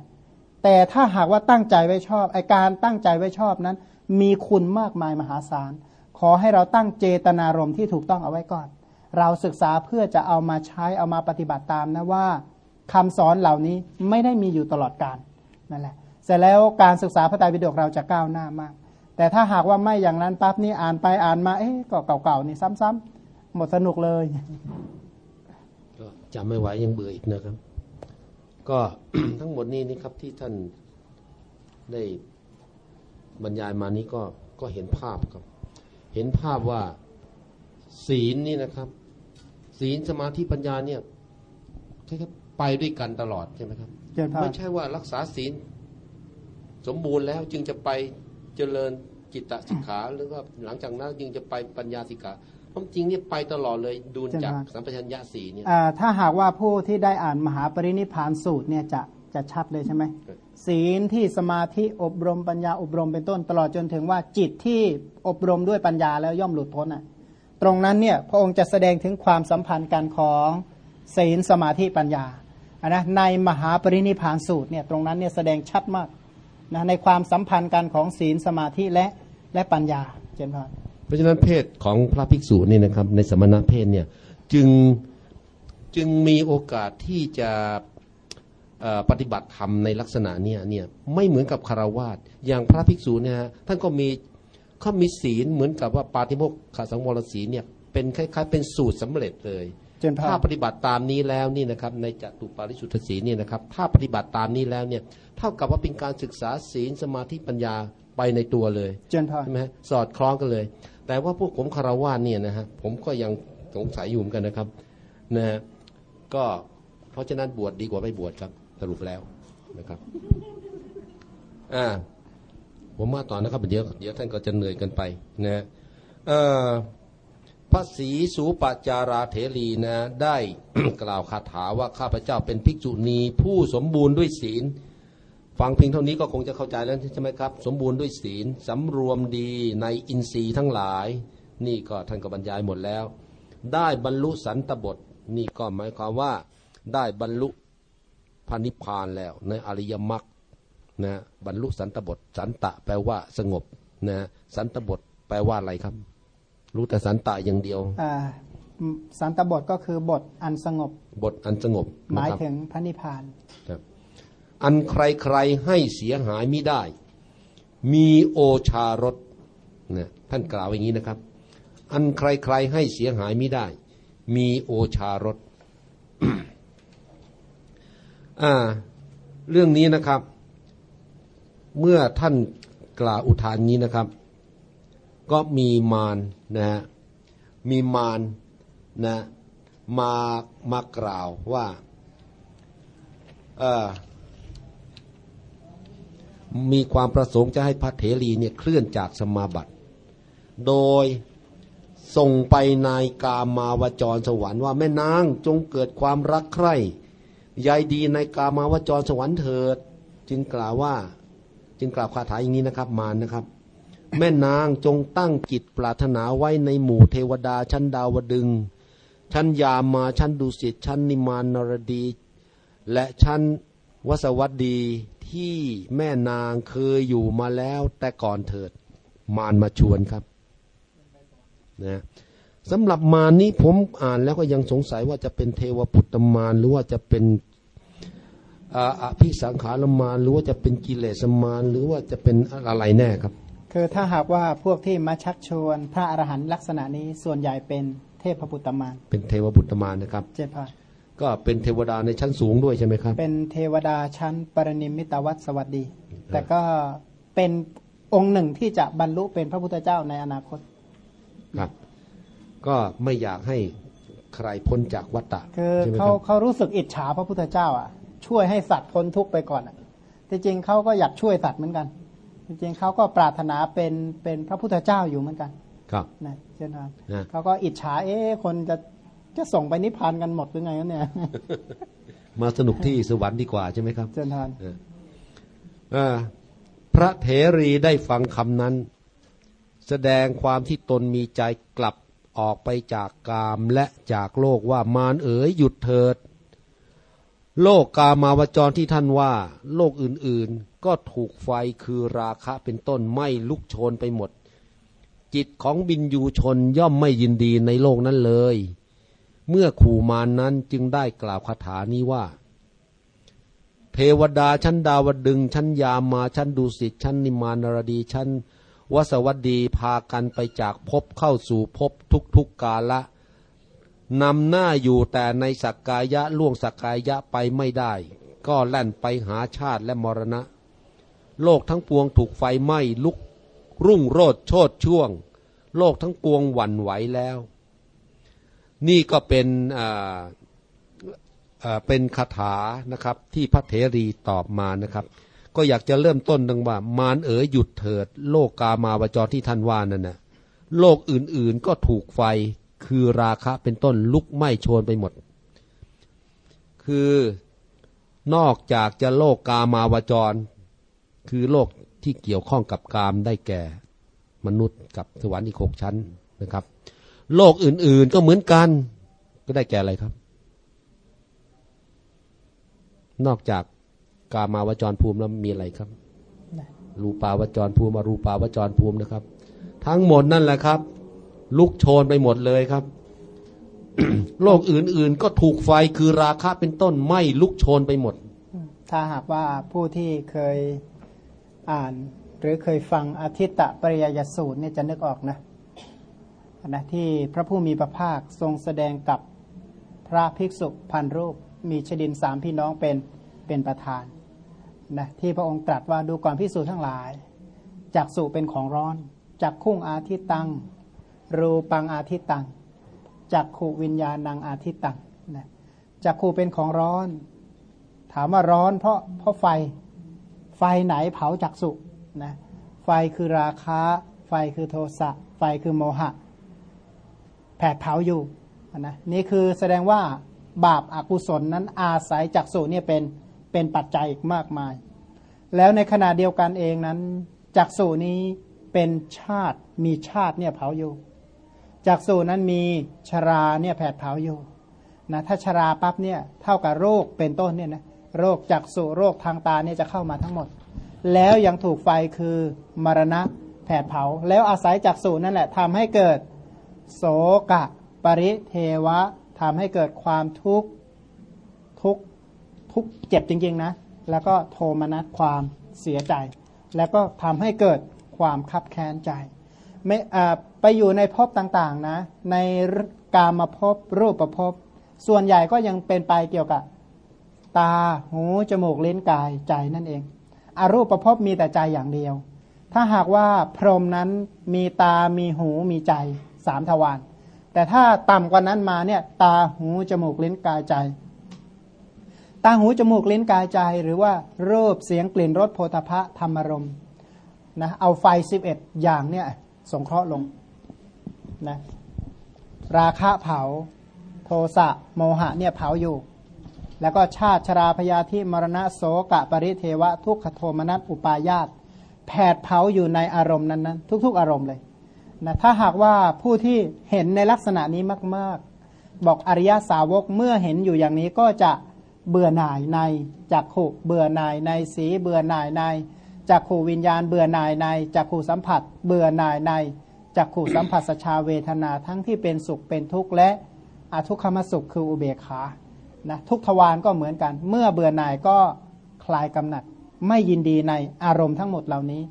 แต่ถ้าหากว่าตั้งใจไว้ชอบไอการตั้งใจไว้ชอบนั้น มีคุณมากมายมหาศาล ขอให้เราตั้งเจตนารมณ์ที่ถูกต้องเอาไว้ก่อน เราศึกษาเพื่อจะเอามาใช้เอามาปฏิบัติตามนะว่าคำสอนเหล่านี้ไม่ได้มีอยู่ตลอดกาลนั่นแหละเสร็จแล้วการศึกษาพระไตรปิฎกเราจะก้าวหน้ามาก แต่ถ้าหากว่าไม่อย่างนั้นปั๊บนี่อ่านไปอ่านมาเอ๊ะก็เก่าๆนี่ซ้ำๆหมดสนุกเลย จำไม่ไหวยังเบื่ออีกนะครับ ก็ทั้งหมดนี้นี่ครับที่ท่านได้บรรยายมานี้ก็ก็เห็นภาพครับ เห็นภาพว่าศีลนี่นะครับ ศีลสมาธิปัญญาเนี่ยใช่ครับไปด้วยกันตลอดใช่ไหมครับไม่ใช่ว่ารักษาศีลสมบูรณ์แล้วจึงจะไปเจริญจิตตสิกขาหรือว่าหลังจากนั้นจึงจะไปปัญญาสิกขา ความจริงเนี่ยไปตลอดเลยดูจากสัมปชัญญะสีเนี่ยถ้าหากว่าผู้ที่ได้อ่านมหาปรินิพานสูตรเนี่ยจะจะชัดเลยใช่ไหมศีลที่สมาธิอบรมปัญญาอบรมเป็นต้นตลอดจนถึงว่าจิตที่อบรมด้วยปัญญาแล้วย่อมหลุดพ้นอะตรงนั้นเนี่ยพระองค์จะแสดงถึงความสัมพันธ์กันของศีลสมาธิปัญญาอะนะในมหาปรินิพานสูตรเนี่ยตรงนั้นเนี่ยแสดงชัดมากนะในความสัมพันธ์กันของศีลสมาธิและและปัญญาเจนพร เพราะฉะนั้นเพศของพระภิกษุนี่นะครับ ในสมณเพศเนี่ยจึงจึงมีโอกาสที่จะปฏิบัติธรรมในลักษณะเนี้ยเนี่ยไม่เหมือนกับคารวาสอย่างพระภิกษุเนี่ยท่านก็มีเขามีศีลเหมือนกับว่าปาฏิโมกขสังวรศีลเนี่ยเป็นคล้าย ๆ เป็นสูตรสำเร็จเลยถ้าปฏิบัติตามนี้แล้วนี่นะครับในจตุปาริสุทธศีลนี่นะครับ ถ้าปฏิบัติตามนี้แล้วเนี่ยเท่ากับว่าเป็นการศึกษาศีลสมาธิปัญญาไปในตัวเลยใช่ไหมสอดคล้องกันเลย แต่ว่าพวกผมคารวะเนี่ยนะฮะผมก็ยังสงสัยอยู่เหมือนกันนะครับนะฮะก็เพราะฉะนั้นบวชดีกว่าไม่บวชครับ สรุปแล้วนะครับอ่าผมว่าต่อนะครับเดี๋ยวเดี๋ยวท่านก็จะเหนื่อยกันไปนะเอ่อพระศรีสูปจาราเถรีนะได้กล่าวคาถาว่าข้าพเจ้าเป็นภิกษุณีผู้สมบูรณ์ด้วยศีล ฟังเพียงเท่านี้ก็คงจะเข้าใจแล้วใช่ไหมครับ สมบูรณ์ด้วยศีลสำรวมดีในอินทรีย์ทั้งหลาย นี่ก็ท่านก็บรรยายหมดแล้ว ได้บรรลุสันตบท นี่ก็หมายความว่าได้บรรลุพานิพานแล้วในอริยมรรคนะบรรลุสันตบท สันตะแปลว่าสงบนะสันตบทแปลว่าอะไรครับ รู้แต่สันตะอย่างเดียวสันตบทก็คือบทอันสงบ บทอันสงบ หมายถึงพระนิพพานครับ อันใครๆให้เสียหายไม่ได้ มีโอชารสนะท่านกล่าวอย่างนี้นะครับ อันใครๆให้เสียหายไม่ได้ มีโอชารสอ่า เรื่องนี้นะครับ เมื่อท่านกล่าวอุทานนี้นะครับ ก็มีมารนะฮะมีมารนะมามากล่าวว่า เออ มีความประสงค์จะให้พระเถรีเนี่ยเคลื่อนจากสมาบัติ โดยส่งไปในกามาวจรสวรรค์ว่าแม่นางจงเกิดความรักใคร่ใยดีในกามาวจรสวรรค์เถิด จึงกล่าวว่าจึงกล่าวคาถาอย่างนี้นะครับมานะครับ แม่นางจงตั้งจิตปรารถนาไว้ในหมู่เทวดาชั้นดาวดึง ชั้นยามาชั้นดุสิตชั้นนิมานนรดี และชั้นวสวัสดี ที่แม่นางเคยอยู่มาแล้วแต่ก่อนเถิด มารมาชวนครับนะสำหรับมารนี้ผมอ่านแล้วก็ยังสงสัยว่าจะเป็นเทวปุตตมารหรือว่าจะเป็นอ่าอภิสังขารมารหรือว่าจะเป็นกิเลสมารหรือว่าจะเป็นอะไรแน่ครับ คือถ้าหากว่าพวกที่มาชักชวนพระอรหันต์ลักษณะนี้ส่วนใหญ่เป็นเทพปุตตมารเป็นเทวปุตตมารนะครับ เจ็ดพาย ก็เป็นเทวดาในชั้นสูงด้วยใช่ไหมครับ เป็นเทวดาชั้นปรนิมมิตวัตสวัสดี แต่ก็เป็นองค์หนึ่งที่จะบรรลุเป็นพระพุทธเจ้าในอนาคตครับ ก็ไม่อยากให้ใครพ้นจากวัฏฏะคือใช่ไหมคเขารับเขารู้สึกอิจฉาพระพุทธเจ้า อะ ช่วยให้สัตว์พ้นทุกข์ไปก่อนอะที่จริงเขาก็อยากช่วยสัตว์เหมือนกันที่จริงเขาก็ปรารถนาเป็นเป็นพระพุทธเจ้าอยู่เหมือนกัน ครับนะเช่นนั้นนะเขาก็อิจฉาเอ๊ะคนจะ จะส่งไปนิพพานกันหมดหรือไงวะเนี่ย มาสนุกที่สวรรค์ดีกว่าใช่ไหมครับเช่นนั้นอ่าพระเถรีได้ฟังคำนั้น แสดงความที่ตนมีใจกลับออกไปจากกามและจากโลกว่ามารเอ๋ยหยุดเถิด โลกกามาวจรที่ท่านว่า โลกอื่นๆ ก็ถูกไฟคือราคะเป็นต้นไหม้ลุกโชนไปหมด จิตของบินยูชนย่อมไม่ยินดีในโลกนั้นเลย เมื่อขู่มารนนั้นจึงได้กล่าวคาถานี้ว่า เทวดาชั้นดาวดึงชั้นยามาชั้นดุสิตชั้นนิมานรดีชั้นวสวัสดีพากันไปจากภพเข้าสู่ภพทุกๆกาละนำหน้าอยู่แต่ในสักกายะล่วงสักกายะไปไม่ได้ ก็แล่นไปหาชาติและมรณะ โลกทั้งปวงถูกไฟไหม้ลุก รุ่งโรดโชดช่วง โลกทั้งปวงหวั่นไหวแล้ว นี่ก็เป็นเอ่อเป็นคาถานะครับที่พระเถรีตอบมานะครับ ก็อยากจะเริ่มต้นดังว่ามารเอ๋ยหยุดเถิด โลกกามาวจรที่ท่านว่านั่นนะโลกอื่นๆก็ถูกไฟคือราคะเป็นต้นลุกไหม้โชนไปหมด คือนอกจากจะโลกกามาวจร คือโลกที่เกี่ยวข้องกับกามได้แก่มนุษย์กับสวรรค์อีกหกชั้นนะครับ โลกอื่น ๆ ก็เหมือนกัน ก็ได้แก่อะไรครับ นอกจากกามาวจรภูมิแล้วมีอะไรครับรูปาวจรภูมิอรูปาวจรภูมินะครับ ทั้งหมดนั่นแหละครับ ลุกโชนไปหมดเลยครับ โลกอื่น ๆ ก็ถูกไฟคือราคะเป็นต้นไหม้ลุกโชนไปหมด ถ้าหากว่าผู้ที่เคยอ่าน หรือเคยฟังอาทิตตปริยยสูตรเนี่ยจะนึกออกนะ นะที่พระผู้มีพระภาคทรงแสดงกับพระภิกษุพันรูป มีชดินสามพี่น้องเป็นเป็นประธานนะที่พระองค์ตรัสว่าดูก่อนพิสูจทั้งหลายจักสุเป็นของร้อนจักคุ้งอาทิตตัง รูปังอาทิตตังจักขูวิญญาณังอาทิตตังนะจักขูเป็นของร้อน ถามว่าร้อนเพราะเพราะไฟไฟไหนเผาจักสุนะไฟคือราคะ ไฟคือโทสะ ไฟคือโมหะ แผดเผาอยู่นะนี่คือแสดงว่าบาปอากุศลนั้นอาศัยจักสุเนี่ยเป็นเป็นปัจจัยอีกมากมาย แล้วในขณะเดียวกันเองนั้นจักสุนี้เป็นชาติมีชาติเนี่ยเผาอยู่จักสุนั้นมีชราเนี่ยแผดเผาอยู่นะถ้าชราปั๊บเนี่ยเท่ากับโรคเป็นต้นเนี่ยนะโรคจักสุโรคทางตาเนี่ยจะเข้ามาทั้งหมด แล้วยังถูกไฟคือมรณะแผดเผา แล้วอาศัยจักสุนั่นแหละทำให้เกิด โสกะ ปริเทวะทำให้เกิดความทุกข์ทุกทุกเจ็บจริงๆนะ แล้วก็โทมนัสความเสียใจ แล้วก็ทำให้เกิดความคับแค้นใจไม่ไปอยู่ในภพต่างๆนะ ในกามภพรูปภพส่วนใหญ่ก็ยังเป็นไปเกี่ยวกับ ตาหูจมูกเลิ้นกายใจนั่นเอง อรูปภพมีแต่ใจอย่างเดียว ถ้าหากว่าพรหมนั้นมีตามีหูมีใจ สามทวาร แต่ถ้าต่ำกว่านั้นมาเนี่ยตาหูจมูกลิ้นกายใจ ตาหูจมูกลิ้นกายใจ หรือว่ารูปเสียงกลิ่นรสโพธพะธรรมรมนะเอาไฟสิบเอ็ดอย่างเนี่ยสงเคราะห์ลงนะราคะเผา โทสะโมหะเนี่ยเผาอยู่ แล้วก็ชาติชราพยาธิมรณะโสกะปริเทวะ ทุกขโทมนัสอุปายาตแผดเผาอยู่ในอารมณ์นั้นๆทุก ๆ อารมณ์เลย นะถ้าหากว่าผู้ที่เห็นในลักษณะนี้มาก ๆ บอกอริยสาวกเมื่อเห็นอยู่อย่างนี้ก็จะเบื่อหน่ายในจักขุเบื่อหน่ายในสีเบื่อหน่ายในจักขูวิญญาณเบื่อหน่ายในจักขูสัมผัส เบื่อหน่ายในจักขูสัมผัสสชาเวทนาทั้งที่เป็นสุขเป็นทุกข์และอทุกขมสุขคืออุเบกขานะทุกทวารก็เหมือนกัน เมื่อเบื่อหน่ายก็คลายกำหนัด ไม่ยินดีในอารมณ์ทั้งหมดเหล่านี้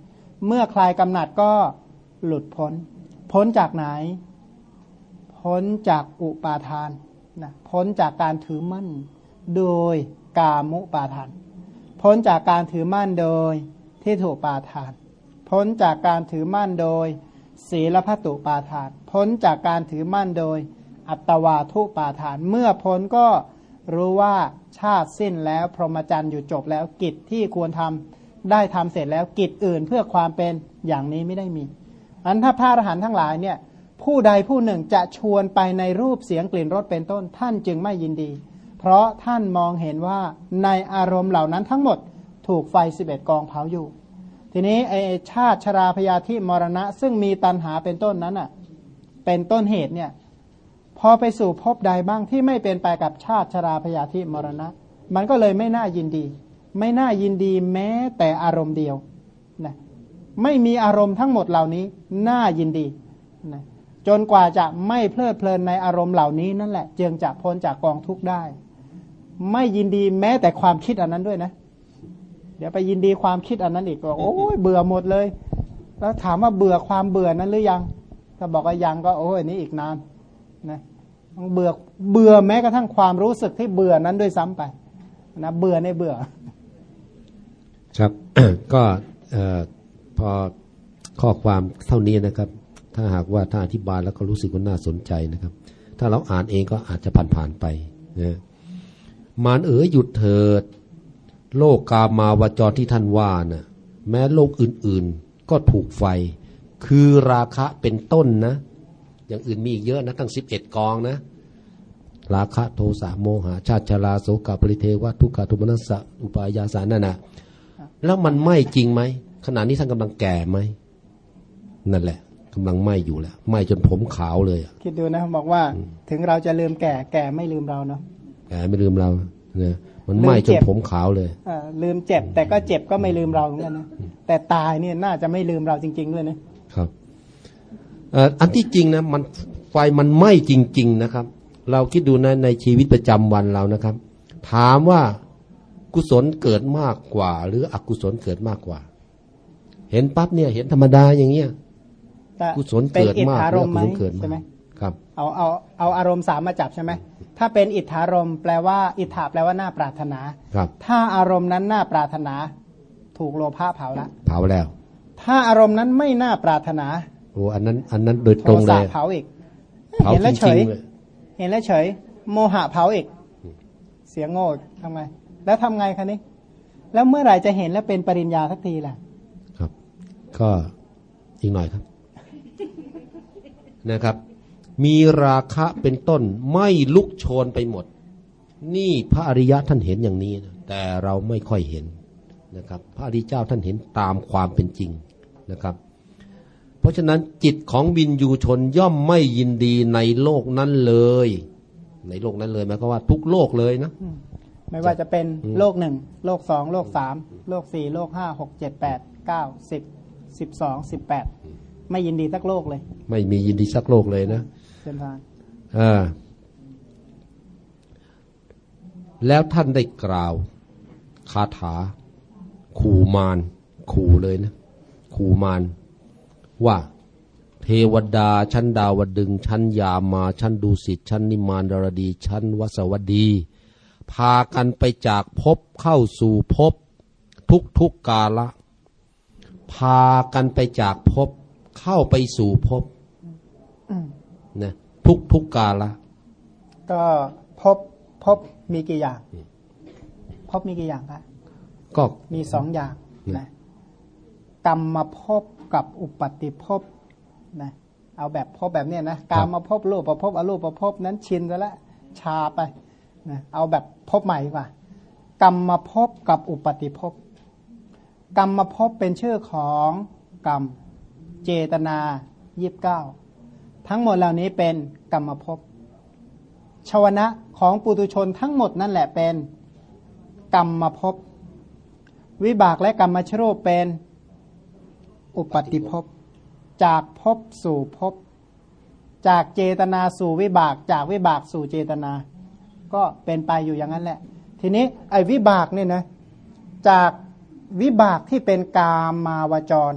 เมื่อคลายกำหนัดก็หลุดพ้น พ้นจากไหน พ้นจากอุปาทานนะพ้นจากการถือมั่น โดยกามุปาทาน พ้นจากการถือมั่นโดยที่ถูกปาทาน พ้นจากการถือมั่นโดย ศีลพัตุปาทาน พ้นจากการถือมั่นโดย อัตวาทุปาทาน เมื่อพ้นก็รู้ว่าชาติสิ้นแล้วพรหมจรรย์อยู่จบแล้วกิจที่ควรทำได้ทำเสร็จแล้วกิจอื่นเพื่อความเป็นอย่างนี้ไม่ได้มี อันถ้าพระอรหันต์ทั้งหลายเนี่ยผู้ใดผู้หนึ่งจะชวนไปในรูปเสียงกลิ่นรสเป็นต้น ท่านจึงไม่ยินดี เพราะท่านมองเห็นว่าในอารมณ์เหล่านั้นทั้งหมดถูกไฟสิบเอ็ดกองเผาอยู่ ทีนี้ไอชาติชราพยาธิมรณะ ซึ่งมีตันหาเป็นต้นนั้นอะเป็นต้นเหตุเนี่ยพอไปสู่พบใดบ้างที่ไม่เป็นไปกับชาติชราพยาธิมรณะ มันก็เลยไม่น่ายินดี ไม่น่ายินดีแม้แต่อารมณ์เดียวนะ ไม่มีอารมณ์ทั้งหมดเหล่านี้น่ายินดีนะจนกว่าจะไม่เพลิดเพลินในอารมณ์เหล่านี้นั่นแหละจึงจะพ้นจากกองทุกข์ได้ ไม่ยินดีแม้แต่ความคิดอันนั้นด้วยนะ เดี๋ยวไปยินดีความคิดอันนั้นอีกก็โอ้ยเบื่อหมดเลย แล้วถามว่าเบื่อความเบื่อนั้นหรือยัง ถ้าบอกว่ายังก็โอ้ยนี้อีกนานนะเบื่อเบื่อแม้กระทั่งความรู้สึกที่เบื่อนั้นด้วยซ้ำไปนะเบื่อในเบื่อ ครับก็ พอข้อความเท่านี้นะครับ ถ้าหากว่าถ้าอธิบายแล้วก็รู้สึกว่าน่าสนใจนะครับ ถ้าเราอ่านเองก็อาจจะผ่านๆไปนะมารเอ๋ยหยุดเถิด โลกกามาวจรที่ท่านว่านะ่ะแม้โลกอื่นๆก็ถูกไฟ คือราคะเป็นต้นนะ อย่างอื่นมีอีกเยอะนะตั้งสิบเอ็ดกองนะ ราคะโทสะโมหะชาติชราโสกาปริเทวะทุกขทุมนัสสะอุปายาสานั่นนะแล้วมันไหมจริงไหม ขณะนี้ท่านกำลังแก่ไหมนั่นแหละกำลังไหมอยู่แล้วไหมจนผมขาวเลยคิดดูนะบอกว่าถึงเราจะลืมแก่ แก่ไม่ลืมเราเนาะแก่ไม่ลืมเราเนี่ยมันไหม้จนผมขาวเลยอลืมเจ็บ แต่ก็เจ็บก็ไม่ลืมเราเหมือนกันนะแต่ตายเนี่ยน่าจะไม่ลืมเราจริง ๆ ด้วยนะครับอันที่จริงนะมันไฟมันไหม้จริง ๆ นะครับ เราคิดดูนะในชีวิตประจำวันเรานะครับ ถามว่ากุศลเกิดมากกว่า หรืออกุศลเกิดมากกว่า เห็นปั๊บเนี่ย เห็นธรรมดาอย่างเงี้ยกุศลเกิดมากหรืออกุศลเกิดมากครับ เอาเอาเอาอารมณ์สามมาจับใช่ไหมถ้าเป็นอิทธารมแปลว่า อิทธาแปลว่าน่าปรารถนาครับ ถ้าอารมณ์นั้นน่าปรารถนา ถูกโลภะเผาละเผาแล้ว ถ้าอารมณ์นั้นไม่น่าปรารถนาโอ้อันนั้น อันนั้นโดยตรงเลยเผาอีกเห็นแล้วเฉย เห็นแล้วเฉย โมหะเผาอีก เสียงโง่ทำไงแล้วทำไงคะนี้ แล้วเมื่อไหร่จะเห็นแล้วเป็นปริญญาสักทีล่ะครับ ก็อีกหน่อยครับนะครับ มีราคะเป็นต้นไม่ลุกโชนไปหมด นี่พระอริยะท่านเห็นอย่างนี้นะแต่เราไม่ค่อยเห็นนะครับ พระอริยเจ้าท่านเห็นตามความเป็นจริงนะครับ เพราะฉะนั้นจิตของบินยูชนย่อมไม่ยินดีในโลกนั้นเลย ในโลกนั้นเลยหมายความว่าทุกโลกเลยนะไม่ว่าจะเป็นโลกหนึ่งโลกสองโลกสามโลกสี่โลกห้าหกเจ็ดแปดเก้าสิบ สิบสองสิบแปดไม่ยินดีสักโลกเลย ไม่มียินดีสักโลกเลยนะเนทางอ่าแล้วท่านได้กล่าวคาถา ขู่มารขู่เลยนะ ขู่มารว่าเทวดาชั้นดาวดึงชั้นยามาชั้นดูสิตชั้นนิมานดารดีชั้นวสวดี พากันไปจากภพเข้าสู่ภพทุกทุกกาละ พากันไปจากภพเข้าไปสู่ภพอืมนะทุกทุกกาละ ก็พบพบมีกี่อย่างพบมีกี่อย่างครับก็มีสองอย่างอืมนะกรรมมาพบกับอุปาติภพนะเอาแบบพบแบบเนี้ยนะการมาพบรูปประพบอรูปประพบนั้นชินไปแล้วชาไปนะเอาแบบพบใหม่ดีกว่ากรรมมาพบกับอุปาติภพ กรรมมาพบเป็นชื่อของกรรม เจตนายีิบเก้าทั้งหมดเหล่านี้เป็นกรรมภพชวนะของปุตุชนทั้งหมดนั่นแหละเป็นกรรมภพวิบากและกรรมชรูปเป็นอุปติภพจากภพสู่ภพจากเจตนาสู่วิบาก จากวิบากสู่เจตนา ก็เป็นไปอยู่อย่างนั้นแหละ ทีนี้ไอ้วิบากเนี่ยนะจาก วิบากที่เป็นกามมาวจร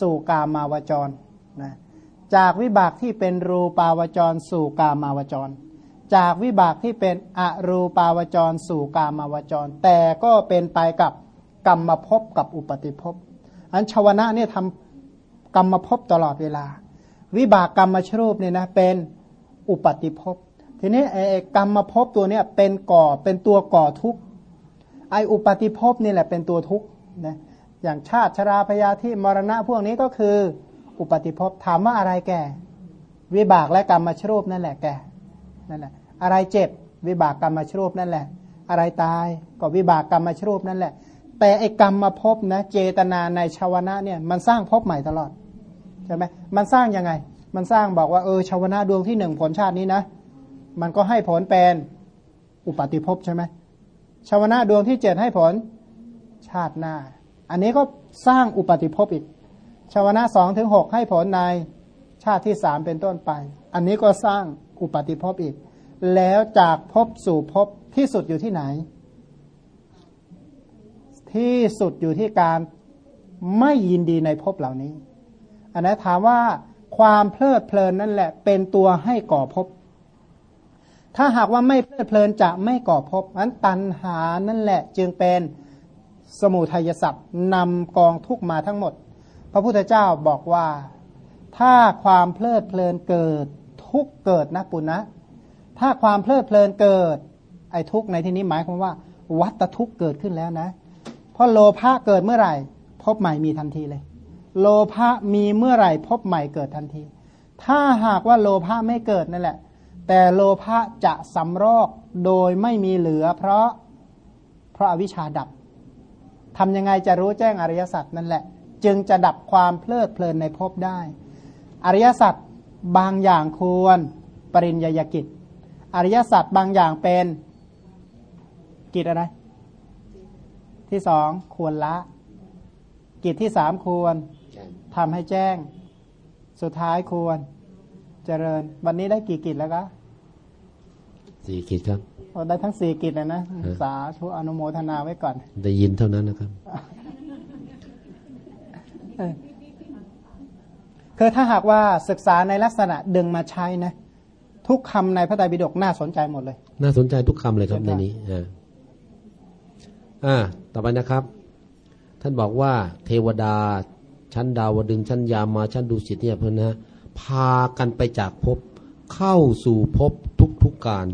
สู่กามาวจรนะจากวิบากที่เป็นรูปาวจร สู่กามาวจร จากวิบากที่เป็นอรูปาวจร สู่กามาวจร แต่ก็เป็นไปกับกรรมภพกับอุปติภพอันชวนะเนี่ยทำกรรมภพตลอดเวลา วิบากกรรมชรูปเนี่ยนะเป็นอุปติภพทีนี้ไอ้ไอ้กรรมภพตัวเนี้ยเป็นก่อเป็นตัวก่อทุกข์ ไออุปาติภพนี่แหละเป็นตัวทุกข์นะอย่างชาติชราพยาธิมรณะพวกนี้ก็คือ อุปาติภพถามว่าอะไรแก่ วิบากและกรรมมาชรูปนั่นแหละแก่นั่นแหละอะไรเจ็บวิบากกรรมมาชรูปนั่นแหละ อะไรตายก็วิบากกรรมมาชรูปนั่นแหละ แต่ไอกรรมมาพบนะเจตนาในชาวนะเนี่ยมันสร้างภพใหม่ตลอดใช่ไหมมันสร้างยังไง มันสร้างบอกว่าเออชาวนะดวงที่หนึ่งผลชาตินี้นะ มันก็ให้ผลเป็นอุปาติภพใช่ไหม ชาวนะดวงที่เจ็ดให้ผลชาติหน้า อันนี้ก็สร้างอุปาติภพอีก ชาวนะสองถึงหกให้ผลในชาติที่สามเป็นต้นไป อันนี้ก็สร้างอุปาติภพอีก แล้วจากภพสู่ภพที่สุดอยู่ที่ไหน ที่สุดอยู่ที่การไม่ยินดีในภพเหล่านี้ อันนั้นถามว่าความเพลิดเพลินนั่นแหละ เป็นตัวให้ก่อภพ ถ้าหากว่าไม่เพลิดเพลินจะไม่ก่อภพนั้นตัณหานั่นแหละจึงเป็นสมุทัยศัพท์นำกองทุกมาทั้งหมด พระพุทธเจ้าบอกว่า ถ้าความเพลิดเพลินเกิดทุกเกิดนะปุณนะถ้าความเพลิดเพลินเกิด ไอ้ทุกในที่นี้หมายความว่า วัตทุกเกิดขึ้นแล้วนะเพราะโลภะเกิดเมื่อไหร่พบใหม่มีทันทีเลย โลภะมีเมื่อไหร่พบใหม่เกิดทันที ถ้าหากว่าโลภะไม่เกิดนั่นแหละ แต่โลภะจะสำรอกโดยไม่มีเหลือ เพราะเพราะอวิชชาดับทำยังไงจะรู้แจ้งอริยสัจนั่นแหละ จึงจะดับความเพลิดเพลินในภพได้ อริยสัจบางอย่างควรปริญญากิจ อริยสัจบางอย่างเป็นกิจอะไร ที่สองควรละ กิจที่สามควรทำให้แจ้ง สุดท้ายควร เจริญ วันนี้ได้กี่กิจแล้วคะสี่กิจครับโอ้ได้ทั้งสี่กิจเลยนะฮะสาธุอนุโมทนาไว้ก่อน ได้ยินเท่านั้นนะครับคือถ้าหากว่าศึกษาในลักษณะดึงมาใช้นะ ทุกคำในพระไตรปิฎกน่าสนใจหมดเลย น่าสนใจทุกคำเลยครับใช่ในครับนี้อ่าอ่าต่อไปนะครับ ท่านบอกว่าเทวดาชั้นดาวดึงส์ชั้นยามาชั้นดุสิตเนี่ยเพื่อนนะ พากันไปจากภพเข้าสู่ภพทุกทุกๆการ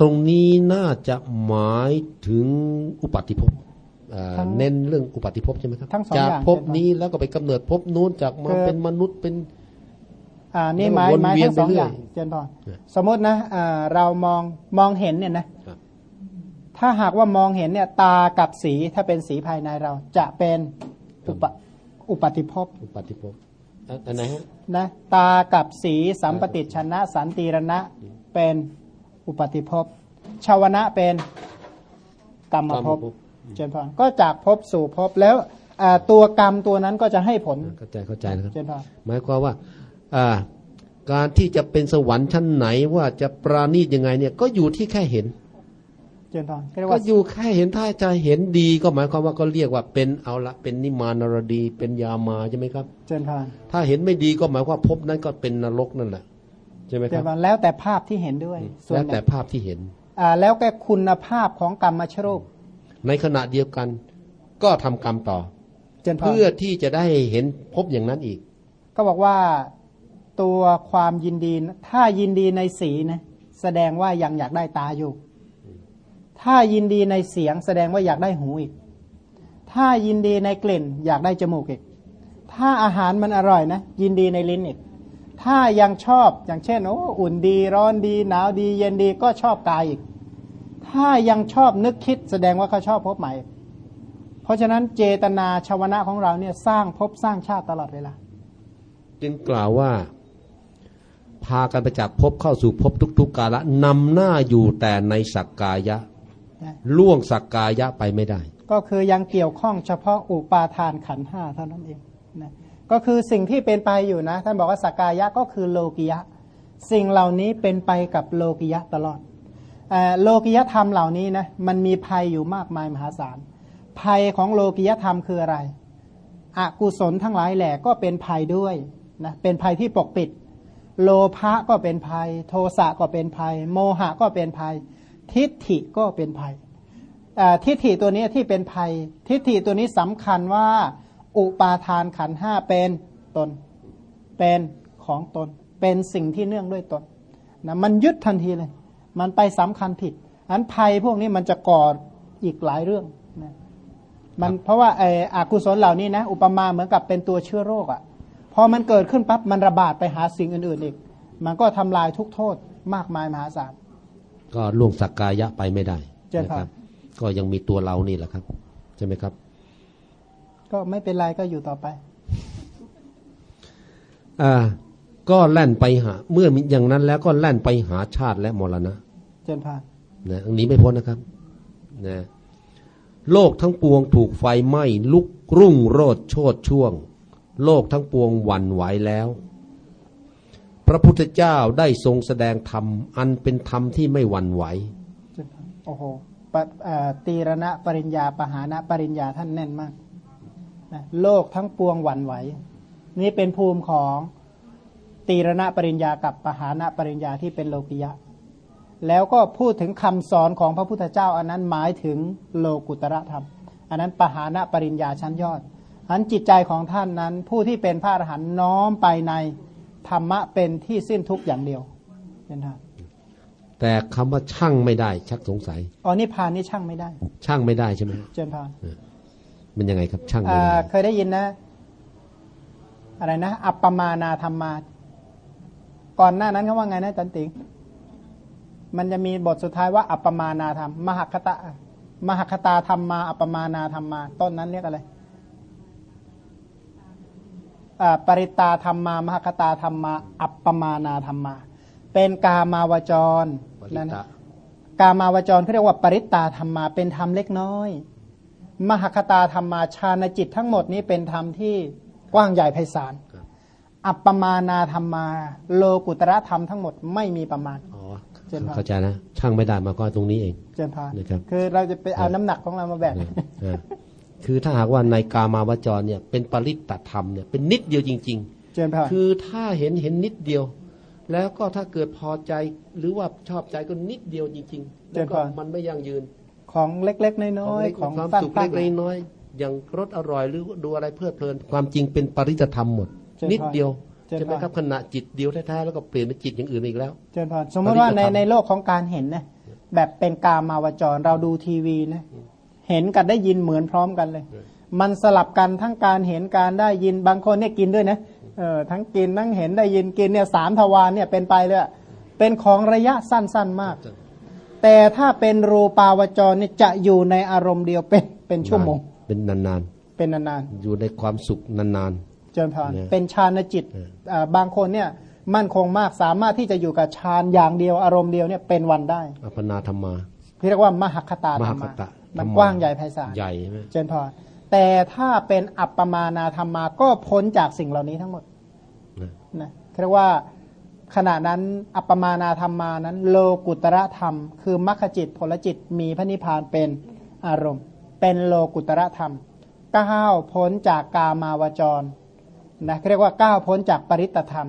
ตรงนี้น่าจะหมายถึงอุปัติภพอ่าทั้งเน้นเรื่องอุปัติภพใช่ไหมครับทั้งสองจากอย่างภพใช่ครับนี้แล้วก็ไปกำเนิดภพนู้นจากมาคือเป็นมนุษย์เป็นอ่านี่หมายวนหมายเวียนทั้งสองไปเรื่ออยย่างเจนพรครับสมมตินะอ่าเรามองมองเห็นเนี่ยนะครับถ้าหากว่ามองเห็นเนี่ย ตากับสีถ้าเป็นสีภายในเราจะเป็นอุปอุปาติภพอุปัติภพ อะอันไหนฮะนะตากับสีสัมปติชนะ สันติรณะเป็นอุปาติภพชาวนะเป็นกรรมภพกรรมภพเจนพรก็จากภพสู่ภพแล้วอ่าตัวกรรมตัวนั้นก็จะให้ผลเข้าใจเข้าใจนะครับเจนพรหมายความว่าอ่าการที่จะเป็นสวรรค์ชั้นไหนว่าจะปราณีตยังไงเนี่ยก็อยู่ที่แค่เห็น เจนพรก็เรียกก็ว่าอยู่แค่เห็นถ้าจะเห็นดีก็หมายความว่าก็เรียกว่าเป็นเอาละเป็นนิมานรดีเป็นยามาใช่ไหมครับ เจนพรถ้าเห็นไม่ดีก็หมายความว่าภพนั้นก็เป็นนรกนั่นแหละใช่ไหมเจครันบพรแล้วแต่ภาพที่เห็นด้วยส่วแล้นวใหแต่ญ่ภาพที่เห็นอ่าแล้วก็คุณภาพของกรรมชรูป ในขณะเดียวกัน ก็ทำกรรมต่อเจนพรเพื่อที่จะได้เห็นพบอย่างนั้นอีก ก็บอกว่าตัวความยินดีนะถ้ายินดีในสีนะแสดงว่ายังอยากได้ตาอยู่ ถ้ายินดีในเสียงแสดงว่าอยากได้หูอีก ถ้ายินดีในกลิ่น อยากได้จมูกอีก ถ้าอาหารมันอร่อยนะ ยินดีในลิ้นอีก ถ้ายังชอบอย่างเช่นโอ้อุ่นดีร้อนดีหนาวดี เย็นดีก็ชอบกายอีก ถ้ายังชอบนึกคิด แสดงว่าเขาชอบพบใหม่ เพราะฉะนั้นเจตนาชาวนะของเราเนี่ยสร้างภพสร้างชาติตลอดเวลา จึงกล่าวว่าพากันไปจากภพเข้าสู่ภพทุกๆกาละนำหน้าอยู่แต่ในสักกายะ ล่วงสักกายะไปไม่ได้ ก็คือยังเกี่ยวข้องเฉพาะอุปาทานขันธ์ห้าเท่านั้นเองนะก็คือสิ่งที่เป็นไปอยู่นะ ท่านบอกว่าสกกายะก็คือโลกิยะ สิ่งเหล่านี้เป็นไปกับโลกิยะตลอดเอ่อโลกิยธรรมเหล่านี้นะมันมีภัยอยู่มากมายมหาศาล ภัยของโลกิยธรรมคืออะไรอกุศลทั้งหลายแหล่ก็เป็นภัยด้วยนะเป็นภัยที่ปกปิด โลภะก็เป็นภัย โทสะก็เป็นภัย โมหะก็เป็นภัย ทิฏฐิก็เป็นภัยอ่าทิฏฐิตัวนี้ที่เป็นภัย ทิฏฐิตัวนี้สำคัญว่า อุปาทานขันธ์ห้าเป็นตน เป็นของตน เป็นสิ่งที่เนื่องด้วยตนนะมันยึดทันทีเลย มันไปสำคัญผิดอันภัยพวกนี้มันจะก่ออีกหลายเรื่องนะมันเพราะว่าไอ้อากุศลเหล่านี้นะอุปมาเหมือนกับเป็นตัวเชื้อโรคอะ่ะพอมันเกิดขึ้นปั๊บมันระบาดไปหาสิ่งอื่นๆอีก มันก็ทำลายทุกโทษมากมายมหาศาล ก็ล่วงสักกายะไปไม่ได้เจริญนะพรครับ ก็ยังมีตัวเรานี่แหละครับ ใช่ไหมครับ ก็ไม่เป็นไรก็อยู่ต่อไป อ่า ก็แล่นไปหา เมื่อมีอย่างนั้นแล้วก็แล่นไปหาชาติและมรณะ เจนพานนะอันนี้ไม่พ้นนะครับนะโลกทั้งปวงถูกไฟไหม้ลุกรุ่งโรดโชดช่วง โลกทั้งปวงหวั่นไหวแล้วพ ระพุทธเจ้าได้ทรงแสดงธรรม อันเป็นธรรมที่ไม่หวั่นไหวโอ้โหตีรณะปริญญาปหานะปริญญาท่านแน่นมากนะโลกทั้งปวงหวั่นไหว นี่เป็นภูมิของตีรณะปริญญากับปหานะปริญญาที่เป็นโลกิยะ แล้วก็พูดถึงคำสอนของพระพุทธเจ้า อันนั้นหมายถึงโลกุตระธรรม อันนั้นปหานะปริญญาชั้นยอดอันจิตใจของท่านนั้น ผู้ที่เป็นพระอรหันต์น้อมไปใน ธรรมะเป็นที่สิ้นทุกข์อย่างเดียวเป็นท่านแต่คำว่าช่างไม่ได้ชักสงสัยอ๋อนิพพานนี่ช่างไม่ได้ ช่างไม่ได้ใช่ไหมเจนพานมันยังไงครับช่างไม่อ่าได้เคยได้ยินนะ อะไรนะอัปปมานาธรรมาก่อนหน้านั้นเขาว่าไงนะจันติงมันจะมีบทสุดท้ายว่า อัปปมานาธรรม มหคตะ มหคตาธรรมมาอัปปมานาธรรมาต้นนั้นเรียกอะไรอ่า ปริตาธรรมมามหคตาธรรมมาอัปปมานาธรรมา เป็นกามาวจรปรินั่นตะกามาวจรเขาเรียกว่าปริตตาธรรมาเป็นธรรมเล็กน้อย มหคตาธรรมาชาณจิตทั้งหมดนี้เป็นธรรมที่กว้างใหญ่ไพศาลครับอัปปมานาธรรมา โลกุตระธรรมทั้งหมดไม่มีประมาณอ๋อเจนพรเข้าใจนะช่างไม่ได้มาก็ตรงนี้เองเจนพานนะครับคือเราจะไปเอาน้ำหนักของเรามาแบกนะนะ คือถ้าหากว่าในกามาวจรเนี่ยเป็นปริตตธรรมเนี่ยเป็นนิดเดียวจริงเจนพานๆคือถ้าเห็นเห็นนิดเดียว แล้วก็ถ้าเกิดพอใจหรือว่าชอบใจก็นิดเดียวจริงๆแล้วก็มันไม่ยั่งยืน ของเล็กๆน้อยๆของความสั้นสุขๆเล็กๆน้อยๆอย่างรสอร่อยหรือดูอะไรเพลิดเพลินความจริงเป็นปริตธรรมหมดเจนพรนิดเดียวเจนพรใช่ไหมครับขณะจิตเดียวแท้ๆแล้วก็เปลี่ยนเป็นจิตอย่างอื่นอีกแล้วเจนพานสมมติว่าในปริตธรรมในโลกของการเห็นนะแบบเป็นกามาวจรเราดูทีวีนะ เห็นกับได้ยินเหมือนพร้อมกันเลย มันสลับกันทั้งการเห็นการได้ยินบางคนเนี่ยกินด้วยนะเออทั้งกินทั้งเห็นได้ยินกินเนี่ยสามทวารเนี่ยเป็นไปเลยอะเป็นของระยะสั้นๆมาก แต่ถ้าเป็นรูปาวจรเนี่ยจะอยู่ในอารมณ์เดียวเป็นเป็นชั่วโมง เป็นนานเป็นนานๆอยู่ในความสุขนานๆเจริญพรเนี่ยเป็นฌานจิตเอออ่าบางคนเนี่ยมั่นคงมากสามารถที่จะอยู่กับฌานอย่างเดียวอารมณ์เดียวเนี่ยเป็นวันได้ๆอัปปนาธรรมาที่เรียกว่ามหคตาธรรมหมะคตะ มันธรรมะกว้างใหญ่ไพศาลใหญ่ใช่ไหมเจริญพรแต่ถ้าเป็นอัปปมานาธรรมาก็พ้นจากสิ่งเหล่านี้ทั้งหมดนะนะเรียกว่าขณะนั้นอัปปมานาธรรมานั้น โลกุตระธรรม คือมรรคจิตผลจิตมีพระนิพพานเป็นอารมณ์ เป็นโลกุตระธรรมก้าวพ้นจากกามาวจรนะเรียกว่าก้าวพ้นจากปริตตธรรม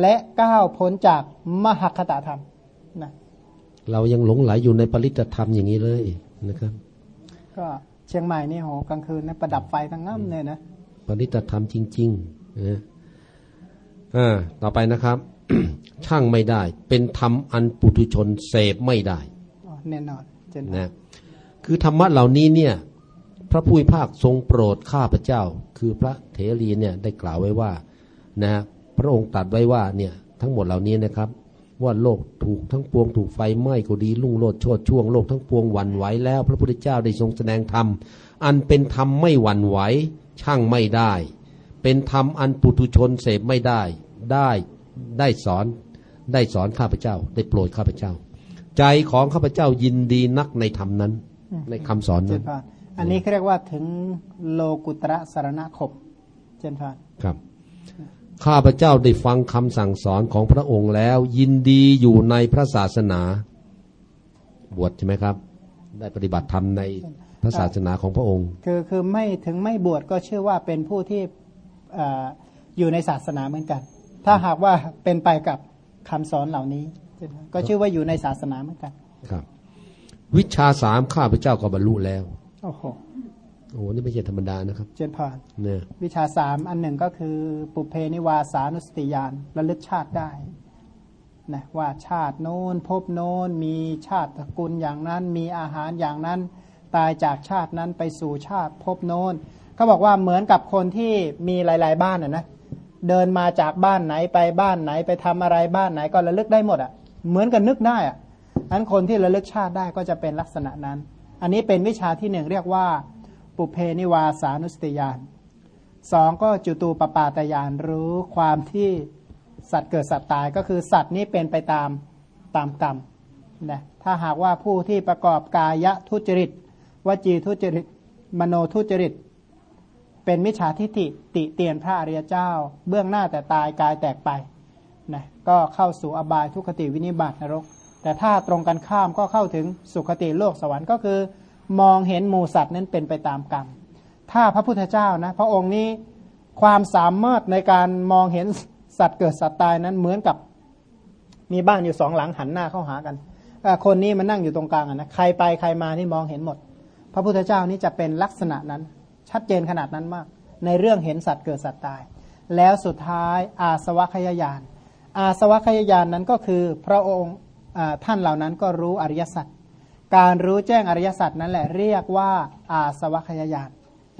และก้าวพ้นจากมหคตธรรมนะเรายังหลงไหลอยู่ในปริตธรรมอย่างนี้เลยนะครับ ก็เชียงใหม่นี่โหกลางคืนนะประดับไฟทั้งง่ำเลยนะปณิตธรรมจริงๆนะอ่าต่อไปนะครับ ช่างไม่ได้ เป็นธรรมอันปุถุชนเสพไม่ได้อ๋อแน่นอนเจนนะคือธรรมะเหล่านี้เนี่ย พระผู้พิพากทรงโปรดข้าพเจ้า คือพระเถรีเนี่ยได้กล่าวไว้ว่านะพระองค์ตรัสไว้ว่าเนี่ยทั้งหมดเหล่านี้นะครับ ว่าโลกถูกทั้งปวงถูกไฟไหม้ก็ดีลุ่งโลดโชดช่วงโลกทั้งปวงหวั่นไหวแล้ว พระพุทธเจ้าได้ทรงแสดงธรรมอันเป็นธรรมไม่หวั่นไหวช่างไม่ได้ เป็นธรรมอันปุถุชนเสพไม่ได้ได้ได้สอนได้สอนข้าพเจ้า ได้โปรดข้าพเจ้า ใจของข้าพเจ้ายินดีนักในธรรมนั้น ในคำสอนเจนั้นนพานอันนี้เขาเรียกว่าถึงโลกุตระสารณคมเจนพานครับ ข้าพเจ้าได้ฟังคำสั่งสอนของพระองค์แล้ว ยินดีอยู่ในพระศาสนา บวชใช่ไหมครับ ได้ปฏิบัติธรรมในพระศาสนาของพระองค์ คือคือไม่ถึงไม่บวชก็เชื่อว่าเป็นผู้ที่เอ่ออยู่ในศาสนาเหมือนกัน ถ้าหากว่าเป็นไปกับคำสอนเหล่านี้เจนพานก็ชื่อว่าอยู่ในศาสนาเหมือนกัน ครับ วิชาสามข้าพเจ้าก็บรรลุแล้วโอ้โห โอ้โหนี่ไม่ใช่ธรรมดานะครับ เจนพานเนี่ยวิชาสามอันหนึ่งก็คือปุเพนิวาสานุสติญาณระลึกชาติได้นะว่าชาติโน้นพบโน้นมีชาติตระกูลอย่างนั้น มีอาหารอย่างนั้น ตายจากชาตินั้นไปสู่ชาติพบโน้นเขาบอกว่าเหมือนกับคนที่มีหลาย ๆ บ้านอะนะเดินมาจากบ้านไหนไปบ้านไหนไปทำอะไรบ้านไหนก็ระลึกได้หมดอะ เหมือนกับนึกได้อะอันคนที่ระลึกชาติได้ก็จะเป็นลักษณะนั้น อันนี้เป็นวิชาที่หนึ่งเรียกว่า ปุเพนิวาสานุสติญาณสองก็จุตูปปาตยานรู้ความที่สัตว์เกิดสัตว์ตายก็คือสัตว์นี้เป็นไปตามตามกรรมนะถ้าหากว่าผู้ที่ประกอบกายทุจริต วจีทุจริต มโนทุจริต เป็นมิจฉาทิฏฐิติเตียนพระอริยเจ้า เบื้องหน้าแต่ตายกายแตกไปนะก็เข้าสู่อบายทุกขติวินิบาตนรก แต่ถ้าตรงกันข้ามก็เข้าถึงสุขติโลกสวรรค์ก็คือ มองเห็นหมูสัตว์นั้นเป็นไปตามกรรม ถ้าพระพุทธเจ้านะ พระองค์นี้ความสามารถในการมองเห็นสัตว์เกิดสัตว์ตายนั้นเหมือนกับมีบ้านอยู่สองหลังหันหน้าเข้าหากันคนนี้มันนั่งอยู่ตรงกลางนะใครไปใครมานี่มองเห็นหมด พระพุทธเจ้านี่จะเป็นลักษณะนั้น ชัดเจนขนาดนั้นมาก ในเรื่องเห็นสัตว์เกิดสัตว์ตาย แล้วสุดท้ายอาสวัคยายานอาสวัคยายานนั้นก็คือพระองค์ท่านเหล่านั้นก็รู้อริยสัจ การรู้แจ้งอริยสัจนั่นแหละเรียกว่าอาสวัคยายาน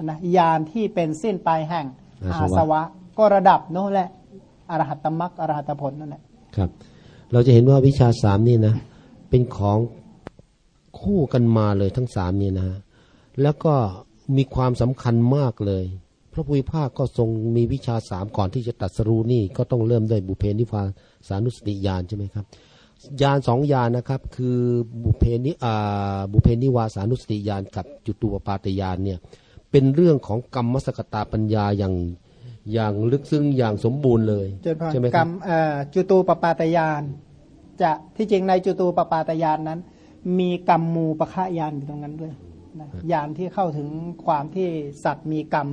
นะยานที่เป็นสิ้นไปแห่งอาอาสวะสวะก็ระดับโน้นแหละอรหัตตมรรคอรหัตผลนั่นแหละครับ เราจะเห็นว่าวิชาสามนี่นะ เป็นของคู่กันมาเลยทั้งสามนี่นะ แล้วก็มีความสำคัญมากเลย พระพุทธภาคก็ทรงมีวิชาสามก่อนที่จะตรัดสรู้นี่ก็ต้องเริ่มด้วยบุเพนิวาสานุสติญาณใช่ไหมครับ ญาณสองญาณนะครับ คือบุเพนิอ่าบุเพนิวาสานุสติญาณกับจุตูปปาตญาณเนี่ยเป็นเรื่องของกรรมสกตาปัญญาอย่างอย่างลึกซึ้งอย่างสมบูรณ์เลยเจริญพรใช่ไหมกครรัรบมเอ่อจุตูปปาตยาน จะที่จริงในจุตูปปาตยานนั้น มีกรรมมูปะฆะยานอยู่ตรงนั้นด้วยนะยานที่เข้าถึงความที่สัตว์มีกรรม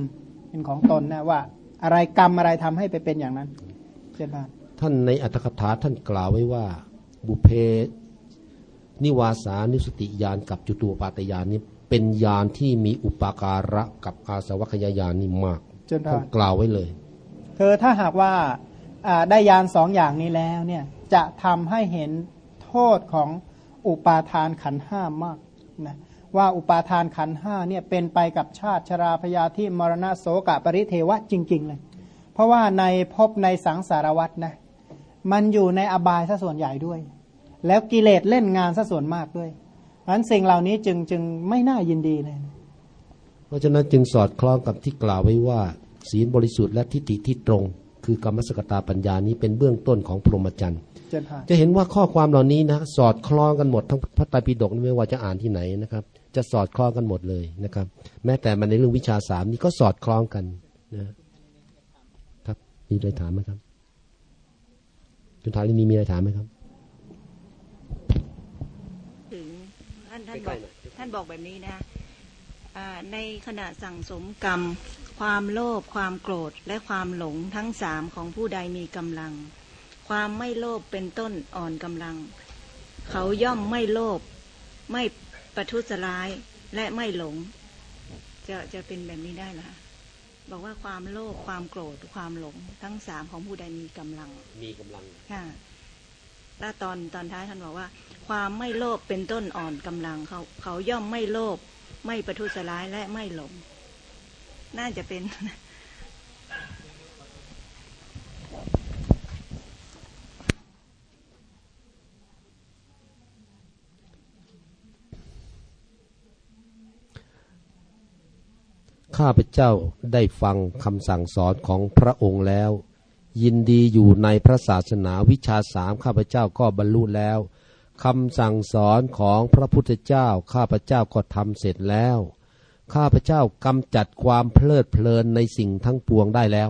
เป็นของตนนะว่า อะไรกรรมอะไรทำให้ไปเป็นอย่างนั้นเจริญพรท่านในอัตถกถาท่านกล่าวไว้ว่า บุเพ นิวาสานิสติญาณกับจุตูปปาตญาณนี้เป็นญาณที่มีอุปการะกับอาสวัคยายานนี่มากเจริญพท่านรกล่าวไว้เลย คือถ้าหากว่าอ่าได้ยานสองอย่างนี้แล้วเนี่ยจะทำให้เห็นโทษของอุปาทานขันธ์ห้ามากนะว่าอุปาทานขันธ์ห้าเนี่ยเป็นไปกับชาติชราพยาธิมรณะโสกะปริเทวะจริง ๆ เลย เพราะว่าในภพในสังสารวัตนะ มันอยู่ในอบายซะส่วนใหญ่ด้วย แล้วกิเลสเล่นงานซะส่วนมากด้วยเพราะฉะนั้นสิ่งเหล่านี้จึงจึงไม่น่ายินดีเลยนะเพราะฉะนั้นจึงสอดคล้องกับที่กล่าวไว้ว่า ศีลบริสุทธิ์และทิฏฐิที่ตรง คือกรรมสกตาปัญญานี้เป็นเบื้องต้นของพรหมจรรย์เจนพานจะเห็นว่าข้อความเหล่านี้นะสอดคล้องกันหมดทั้งพระไตรปิฎกไม่ว่าจะอ่านที่ไหนนะครับ จะสอดคล้องกันหมดเลยนะครับ แม้แต่มันในเรื่องวิชาสามนี่ก็สอดคล้องกันนะครับมีอะไรถามไหมครับ จุนทาลินีมีอะไรถามไหมครับ ถึงท่านท่านบอกท่านบอกแบบนี้นะอ่าในขณะสั่งสมกรรม ความโลภความโกรธและความหลงทั้งสามของผู้ใดมีกำลัง ความไม่โลภเป็นต้นอ่อนกำลัง เขาย่อมไม่โลภไม่ประทุษร้ายและไม่หลง จะจะเป็นแบบนี้ได้เหรอคะ บอกว่าความโลภความโกรธความหลงทั้งสามของผู้ใดมีกำลัง มีกำลังค่ะแล้วตอนตอนท้ายท่านบอกว่า ความไม่โลภเป็นต้นอ่อนกำลังเขาเขาย่อมไม่โลภไม่ประทุษร้ายและไม่หลง น่าจะเป็น ข้าพเจ้าได้ฟังคำสั่งสอนของพระองค์แล้ว ยินดีอยู่ในพระศาสนาวิชาสามข้าพเจ้าก็บรรลุแล้วคำสั่งสอนของพระพุทธเจ้า ข้าพเจ้าก็ทำเสร็จแล้ว ข้าพเจ้ากำจัดความเพลิดเพลินในสิ่งทั้งปวงได้แล้ว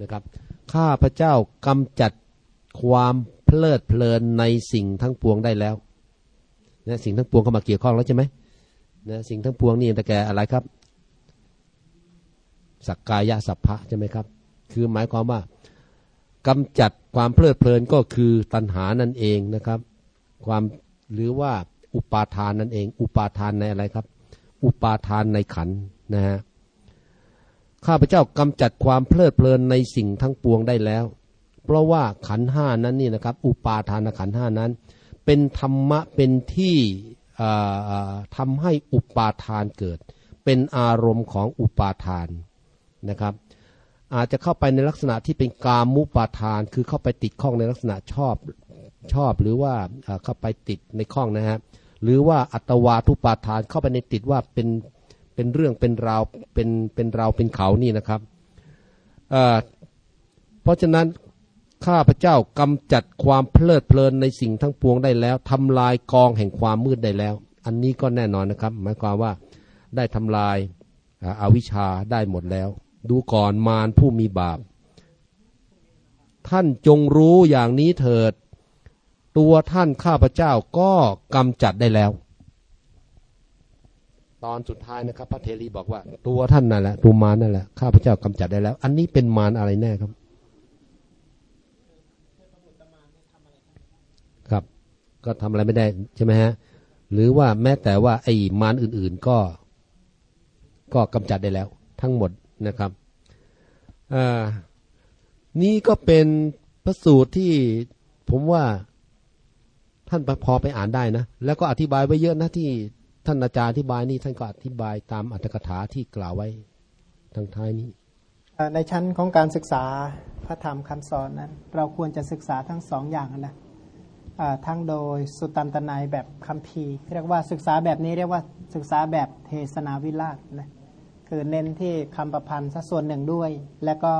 นะครับ ข้าพเจ้ากำจัดความเพลิดเพลินในสิ่งทั้งปวงได้แล้วนะสิ่งทั้งปวงเข้ามาเกี่ยวข้องแล้วใช่ไหมนะสิ่งทั้งปวงนี่แต่แกอะไรครับ สักกายะสัพพะใช่ไหมครับ คือหมายความว่ากำจัดความเพลิดเพลินก็คือตัณหานั่นเองนะครับ ความหรือว่าอุปาทานนั่นเอง อุปาทานในอะไรครับ อุปาทานในขันนะฮะข้าพเจ้ากำจัดความเพลิดเพลินในสิ่งทั้งปวงได้แล้ว เพราะว่าขันห้านั้นนี่นะครับ อุปาทานขันห้านั้น เป็นธรรมะเป็นที่ทำให้อุปาทานเกิด เป็นอารมณ์ของอุปาทาน นะครับ อาจจะเข้าไปในลักษณะที่เป็นกามุปาทาน คือเข้าไปติดข้องในลักษณะชอบชอบหรือว่าเข้าไปติดในข้องนะฮะหรือว่าอัตวาทุปาทานเข้าไปในติดว่าเป็นเป็นเรื่องเป็นราวเป็นเป็นเราเป็นเขานี่นะครับเพราะฉะนั้นข้าพเจ้ากำจัดความเพลิดเพลินในสิ่งทั้งปวงได้แล้วทำลายกองแห่งความมืดได้แล้ว อันนี้ก็แน่นอนนะครับ หมายความว่าได้ทำลายอาวิชชาได้หมดแล้ว ดูก่อนมารผู้มีบาป ท่านจงรู้อย่างนี้เถิด ตัวท่านข้าพเจ้าก็กำจัดได้แล้ว ตอนสุดท้ายนะครับ พระเทรีบอกว่า ตัวท่านนั่นแหละตัวมารนั่นแหละข้าพเจ้ากำจัดได้แล้ว อันนี้เป็นมารอะไรแน่ครับครับ ก็ทำอะไรไม่ได้ใช่ไหมฮะหรือว่าแม้แต่ว่าไอ้มารอื่น ๆก็ก็กำจัดได้แล้ว ทั้งหมด นะครับนี่ก็เป็นพระสูตรที่ผมว่าท่านพอไปอ่านได้นะ แล้วก็อธิบายไว้เยอะนะที่ท่านอาจารย์อธิบายนี่ท่านก็อธิบายตามอัตถกถาที่กล่าวไว้ทางท้ายนี้ ในชั้นของการศึกษาพระธรรมคำสอนนั้น เราควรจะศึกษาทั้งสองอย่างนะทั้งโดยสุตันตนายแบบคัมภีร์เรียกว่าศึกษาแบบนี้เรียกว่าศึกษาแบบเทศนาวิราชนะ คือเน้นที่คำประพันธ์สัส่วนหนึ่งด้วย และก็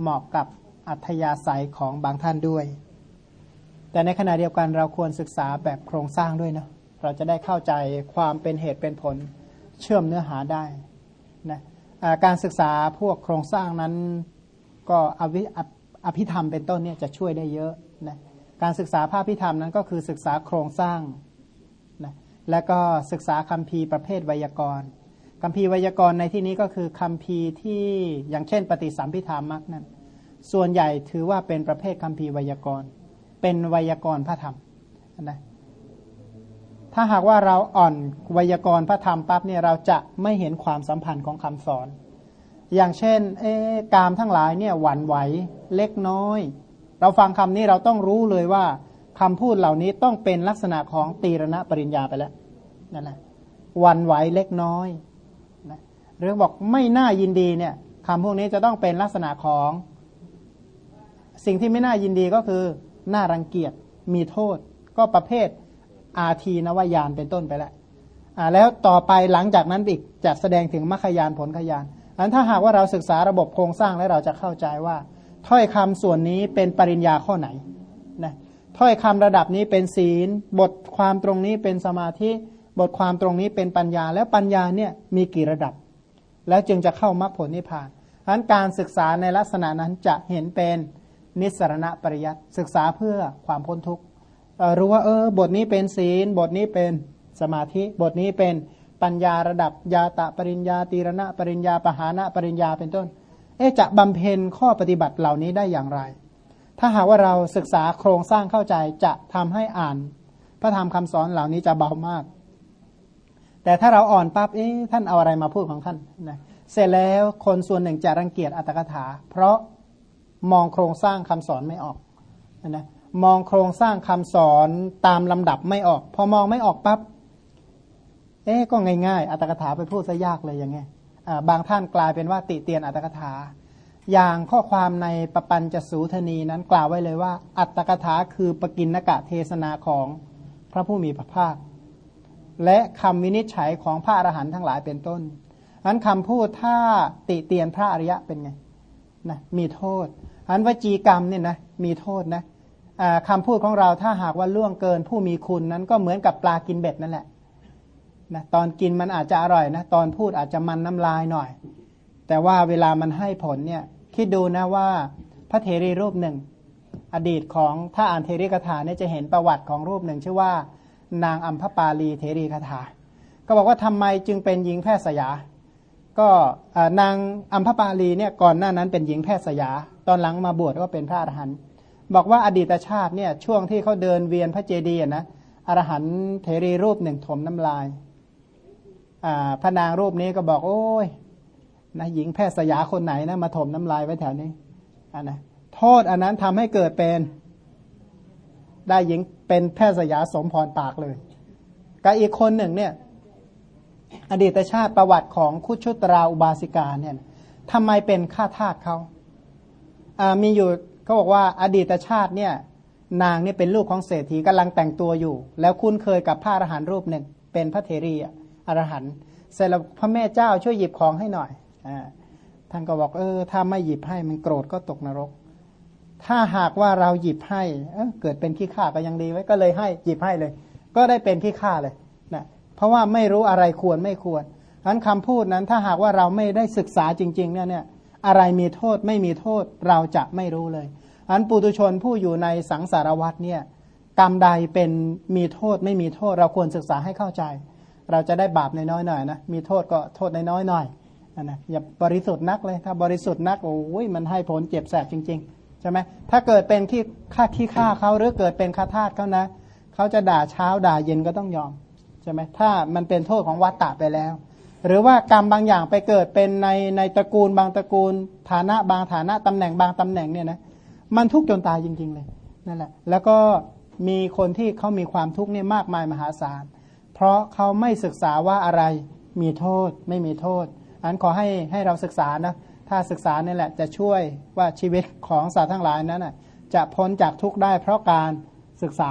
เหมาะกับอัธยาศัยของบางท่านด้วย แต่ในขณะเดียวกันเราควรศึกษาแบบโครงสร้างด้วยเนาะเราจะได้เข้าใจความเป็นเหตุเป็นผลเชื่อมเนื้อหาได้นะการศึกษาพวกโครงสร้างนั้นก็อวิอภิธรรมเป็นต้นเนี่ยจะช่วยได้เยอะนะการศึกษาภาพพิธรรมนั้นก็คือศึกษาโครงสร้างนะและก็ศึกษาคำพีประเภทไวยากรณ์ คำพีไวยากรณ์ในที่นี้ก็คือคำพีที่อย่างเช่น ปฏิสัมพิธามักนั่นส่วนใหญ่ถือว่าเป็นประเภทคำพีไวยากรณ์ เป็นไวยากรณ์พระธรรมนะถ้าหากว่าเราอ่อนไวยากรณ์พระธรรมปั๊บเนี่ยเราจะไม่เห็นความสัมพันธ์ของคำสอน อย่างเช่นเอกามทั้งหลายเนี่ยหวั่นไหวเล็กน้อย เราฟังคำนี้เราต้องรู้เลยว่าคำพูดเหล่านี้ต้องเป็นลักษณะของตีรณปริญญาไปแล้วนั่นแหละวันไหวเล็กน้อย หรือบอกไม่น่ายินดีเนี่ยคำพวกนี้จะต้องเป็นลักษณะของ สิ่งที่ไม่น่ายินดีก็คือน่ารังเกียจมีโทษ ก็ประเภทอาทีนวายานเป็นต้นไปแล้วแล้วต่อไปหลังจากนั้นอีกจะแสดงถึงมรรคยานผลขยานอันถ้าหากว่าเราศึกษาระบบโครงสร้างแล้วเราจะเข้าใจว่า ถ้อยคำส่วนนี้เป็นปริญญาข้อไหนนะถ้อยคำระดับนี้เป็นศีล บทความตรงนี้เป็นสมาธิ บทความตรงนี้เป็นปัญญา แล้วปัญญาเนี่ยมีกี่ระดับ แล้วจึงจะเข้ามรรคผลนิพพานดังนั้นการศึกษาในลักษณะนั้นจะเห็นเป็นนิสรณปริยัติศึกษาเพื่อความพ้นทุกข์รู้ว่าเออบทนี้เป็นศีล บทนี้เป็นสมาธิ บทนี้เป็นปัญญาระดับยาตะปริญญาตีรณะปริญญาปหานะปริญญาเป็นต้น เอจะบำเพ็ญข้อปฏิบัติเหล่านี้ได้อย่างไร ถ้าหากว่าเราศึกษาโครงสร้างเข้าใจจะทำให้อ่าน พระธรรมคำสอนเหล่านี้จะเบามาก แต่ถ้าเราอ่อนปั๊บเอ๊ะท่านเอาอะไรมาพูดของท่านนะเสร็จแล้วคนส่วนหนึ่งจะรังเกียจอัตถกถา เพราะมองโครงสร้างคำสอนไม่ออกนะมองโครงสร้างคำสอนตามลำดับไม่ออก พอมองไม่ออกปั๊บเอ๊ะก็ง่ายๆอัตถกถาไปพูดซะยากเลยอย่างไงบางท่านกลายเป็นว่าติเตียนอัตถกถา อย่างข้อความในปปัญจสูทนีนั้นกล่าวไว้เลยว่า อัตถกถาคือปกินนกะเทศนาของพระผู้มีพระภาค และคำวินิจฉัยของพระอรหันต์ทั้งหลายเป็นต้นอันคำพูดถ้าติเตียนพระอริยะเป็นไงนะมีโทษ อันวจีกรรมเนี่ยนะมีโทษนะคำพูดของเราถ้าหากว่าล่วงเกินผู้มีคุณนั้นก็เหมือนกับปลากินเบ็ดนั่นแหละนะตอนกินมันอาจจะอร่อยนะตอนพูดอาจจะมันน้ำลายหน่อย แต่ว่าเวลามันให้ผลเนี่ยคิดดูนะว่าพระเถรีรูปหนึ่ง อดีตของถ้าอ่านเถรีคาถาเนี่ยจะเห็นประวัติของรูปหนึ่ง ชื่อว่า นางอัมพปาลีเถรีคาถา ก็บอกว่าทำไมจึงเป็นหญิงแพทย์สยา ก็นางอัมพปาลีเนี่ยก่อนหน้านั้นเป็นหญิงแพทย์สยา ตอนหลังมาบวชก็เป็นพระอรหันต์บอกว่าอดีตชาติเนี่ยช่วงที่เขาเดินเวียนพระเจดีย์นะอรหันต์เถรีรูปหนึ่งถ่มน้ำลายพระนางรูปนี้ก็บอกโอ้ยนะหญิงแพทย์สยาคนไหนนะมาถมน้ำลายไว้แถวนี้อันนะโทษอันนั้นทำให้เกิดเป็นได้หญิง เป็นแพทย์สยาสมพรปากเลยกับอีกคนหนึ่งเนี่ย อดีตชาติประวัติของคุชุตราอุบาสิกาเนี่ยทำไมเป็นข้าทาสเขาามีอยู่เขาบอกว่าอดีตชาติเนี่ย นางเนี่ยเป็นลูกของเศรษฐีกำลังแต่งตัวอยู่ แล้วคุ้นเคยกับพระอรหันต์รูปหนึ่ง เป็นพระเทรีอรหันต์เสร็จแล้วพระแม่เจ้าช่วยหยิบของให้หน่อยอท่านก็บอกเออถ้าไม่หยิบให้มันโกรธก็ตกนรก ถ้าหากว่าเราหยิบให้เเกิดเป็นขี้ข้าก็ยังดีไว้ก็เลยให้หยิบให้เลย ก็ได้เป็นขี้ข้าเลยนะเพราะว่าไม่รู้อะไรควรไม่ควรอันคำพูดนั้นถ้าหากว่าเราไม่ได้ศึกษาจริง ๆ เนี่ยเนี่ยอะไรมีโทษไม่มีโทษเราจะไม่รู้เลย อันปุตุชนผู้อยู่ในสังสารวัตเนี่ยกรรมใดเป็นมีโทษไม่มีโทษ เราควรศึกษาให้เข้าใจ เราจะได้บาปในน้อยหน่อยนะมีโทษก็โทษใน้อยหน่อยนะอย่าบริสุทธิ์นักเลยถ้าบริสุทธิ์นักโอ้ยมันให้ผลเจ็บแสบจริง ๆ ใช่ไหมถ้าเกิดเป็นที่ฆ่าที่ฆ่าเขาหรือเกิดเป็นฆาทาสเขานะเขาจะด่าเช้าด่าเย็นก็ต้องยอมใช่ไหมถ้ามันเป็นโทษของวัตตะไปแล้ว หรือว่ากรรมบางอย่างไปเกิดเป็นในในตระกูลบางตระกูล ฐานะบางฐานะตำแหน่งบางตำแหน่งเนี่ยนะมันทุกข์จนตายจริง ๆ เลยนั่นแหละ แล้วก็มีคนที่เขามีความทุกข์เนี่ยมากมายมหาศาล เพราะเขาไม่ศึกษาว่าอะไรมีโทษไม่มีโทษอันขอให้ให้เราศึกษานะ ถ้าศึกษานี่แหละจะช่วยว่าชีวิตของสัตว์ทั้งหลายนั้นจะพ้นจากทุกข์ได้เพราะการศึกษา